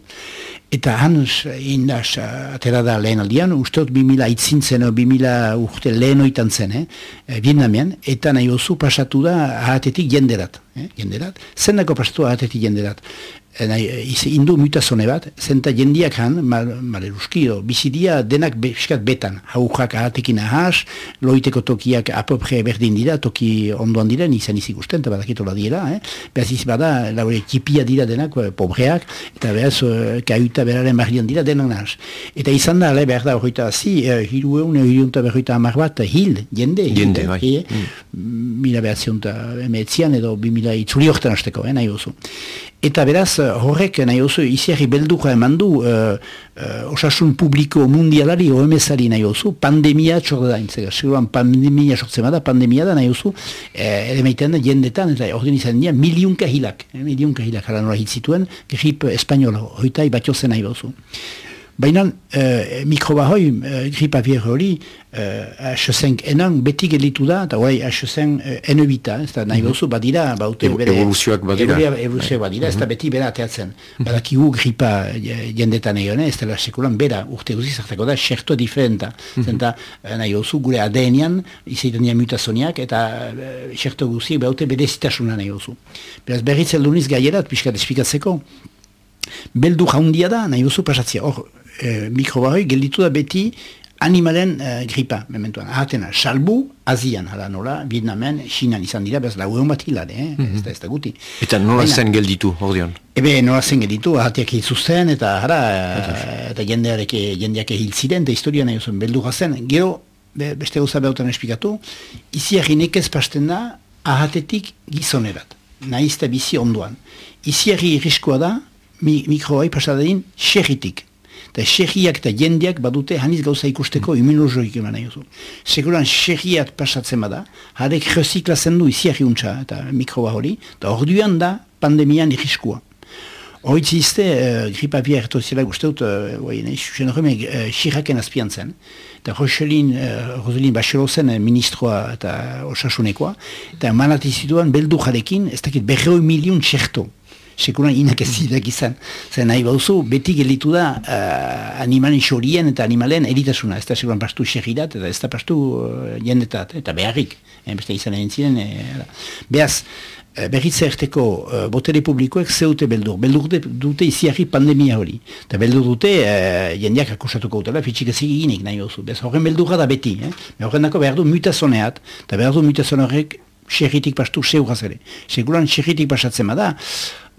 Eta han, indaz, atera da lehen aldian, usteot 2000 aitzintzen, 2000 urte lehen oitan zen, eh? Vietnamian, eta nahi oso pasatu da ahatetik jenderat. Eh? jenderat. Zendako pasatu ahatetik jenderat. Eh, ize indu mutazone bat, zenta jendiak han, maleruskio, bizidia denak beskat betan, haujak ahatekin ahas, loiteko tokiak apopre berdin dira, toki ondoan dira, nizan izik usten, eta badakitola dira, eh? behaz izi bada, laure kipia dira denak, eh, pobreak, eta behaz, uh, kauta beraren barrian dira denak nahas. Eta izan da, le behar da horreita zi, uh, hiru egun, hiru berroita amar bat, hil, jende, jende, bai. Eh? Mm. Mila behatzion eta emetzian, edo bi mila itzuli azteko, eh, nahi oso. Eta beraz, horrek nahi oso iziarri belduja eman du uh, uh, osasun publiko mundialari OMS-ari nahi oso, pandemia txorde da, intzega, seguruan pandemia sortzen bada, pandemia da nahi oso, eh, ere meitean jendetan, eta ordin izan dira, miliunka hilak, eh, miliunka hilak, jara nora hitzituen, grip espanol, hoitai batiozen nahi oso. Baina uh, mikrobahoi, uh, gripa hori, uh, H5 enan beti gelitu da, eta guai H5 uh, bita, ez da nahi gozu, badira, baute bere... Evoluzioak badira. Evoluzioak badira, ez da beti bera ateatzen. Badakigu gripa jendetan egon, ez da sekulan bera, urte guzi zartako da, xerto diferenta. Zenta nahi gozu, gure ADN-ian, izaiten dira mutazoniak, eta xerto guzi, baute bere zitasuna nahi gozu. Beraz, berriz elduniz gaierat, pixka despikatzeko, beldu jaundia da, nahi gozu pasatzia. Hor, e, mikrobaroi gelditu da beti animalen e, gripa, mementuan. Ahatena, salbu, Azian, hala nola, Vietnamen, Xinan izan dira, bez lau egon bat hilare, eh? mm -hmm. ez, da, ez da guti. Eta nola zen gelditu, ordeon? Ebe, nola zen gelditu, ahatiak izuzten, eta hara, eta jendeak, jendeak hil ziren, eta historia nahi zuen, beldu zen. Gero, be, beste gauza behautan espikatu, izi errinek ez pasten da, ahatetik gizonerat, nahizta bizi onduan. Izi erri irriskoa da, mi, mikroai pasadadin, xerritik eta xerriak eta jendeak badute haniz gauza ikusteko immunologik eman nahi oso. Seguran xerriak pasatzen bada, harek reziklazen du iziarri untsa eta mikroba hori, eta orduan da pandemian irriskua. Horitz izte, uh, gripa bia ertoziela guzteut, uh, nahi, xuxen horreme, uh, xirraken azpian zen. Eta Roselin, uh, Roselin Bachelot zen ministroa eta osasunekoa, eta manatizituan beldu jarekin, ez dakit berroi milion txerto sekuran inak ez zidak izan. Zer nahi bauzu, beti gelitu da uh, animalen xorien eta animalen eritasuna. Ez da sekuran pastu xerridat eta ez da pastu uh, jendetat, eta beharrik. Eh, beste izan egin ziren. Eh, Beaz, uh, berriz zerteko uh, botere publikoek zeute beldur. Beldur dute, dute iziarri pandemia hori. Eta beldur dute uh, jendeak akusatuko utela, fitxik ez eginik nahi bauzu. Beaz, horren beldurra da beti. Eh? Horren dako behar du mutazoneat, eta behar du mutazone horrek xerritik pastu zeuraz ere. Seguran xerritik pasatzen bada,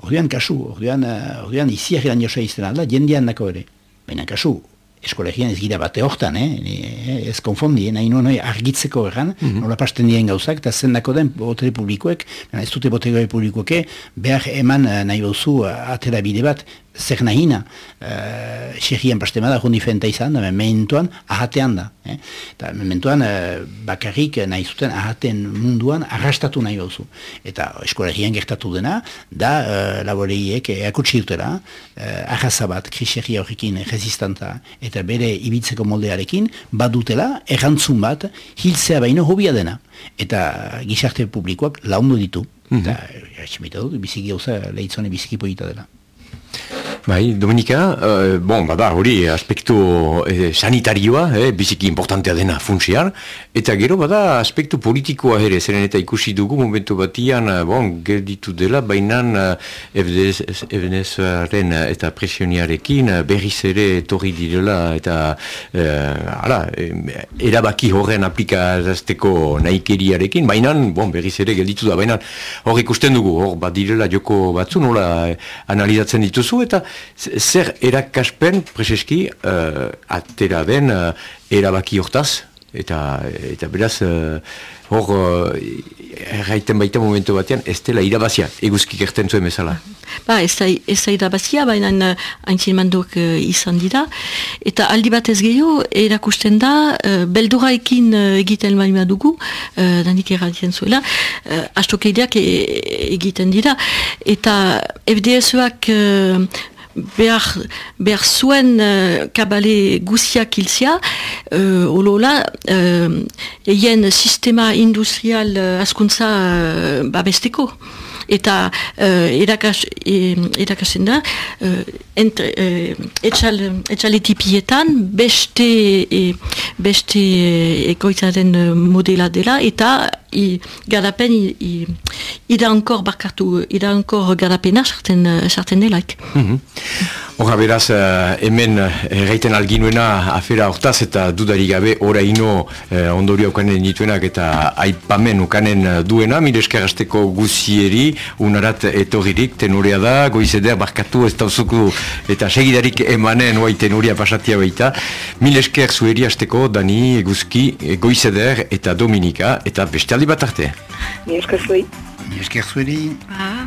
Orduan kasu, orduan, uh, orduan iziak eran josa izten alda, jendean dako ere. Baina kasu, eskolegian ez gira bate hortan, eh? eh ez konfondi, nahi nuen argitzeko erran, mm -hmm. nola pasten dien gauzak, eta zen dako den botere publikoek, ez dute botere publikoek, behar eman nahi bauzu atera bide bat, zer nahina, uh, xerrian pastema da, jundi fenta izan, da, mementuan, ahatean da. Eh? Eta mementuan, uh, bakarrik nahi zuten ahaten munduan arrastatu nahi bauzu. Eta eskolegian gertatu dena, da, uh, laboreiek eakutsi dutela, uh, ahazabat, kriseria horrekin resistanta, eta bere ibitzeko moldearekin, badutela, errantzun bat, hiltzea baino hobia dena. Eta gizarte publikoak laundu ditu. Mm -hmm. Eta, dut, biziki gauza, lehitzone biziki poita dela. Bai, Dominika, uh, bon, bada, hori, aspektu eh, sanitarioa, eh, biziki importantea dena funtsiar, eta gero bada, aspektu politikoa ere, zeren eta ikusi dugu momentu batian, eh, bon, gerditu dela, bainan uh, eta presioniarekin berriz ere torri direla, eta, uh, ala, erabaki horren aplikazteko naikeriarekin, bainan, bon, berriz ere gelditu da, bainan, hor ikusten dugu, hor, bat direla joko batzu, nola, analizatzen dituzu, eta zer erakaspen preseski uh, atera den uh, erabaki hortaz? Eta eta beraz uh, hor uh, erraiten baita momentu batean ez dela irabazia eguzki gerten zuen bezala. Ba ez da, ez da irabazia baina haintzin manduk uh, izan dira. Eta aldi bat ez gehiago erakusten da uh, belduraekin uh, egiten baina dugu uh, danik erratzen zuela uh, astokeideak e egiten dira. Eta FDS-ak behar, behar zuen uh, kabale guziak ilzia, uh, olola, uh, eien sistema industrial uh, askuntza uh, babesteko. Eta uh, erakas, e, erakasen da uh, entre, uh, etxal, etxaletipietan beste e, beste ekoitzaren modela dela eta i, garapen ida ankor barkatu ida ankor garapena sartzen, sartzen delaik mm -hmm. Hora beraz, uh, hemen erraiten alginuena afera hortaz eta dudari gabe oraino uh, ondorio ukanen dituenak eta aipamen ukanen duena, mire eskerazteko guzieri, unarat etorririk, tenorea da, goizeder barkatu ez dauzuku eta segidarik emanen oai tenoria pasatia baita. Mil esker zuheri hasteko, Dani, Eguzki, goizeder eta Dominika, eta beste aldi bat arte. Mil esker zuheri. Mil esker zuheri. Ah.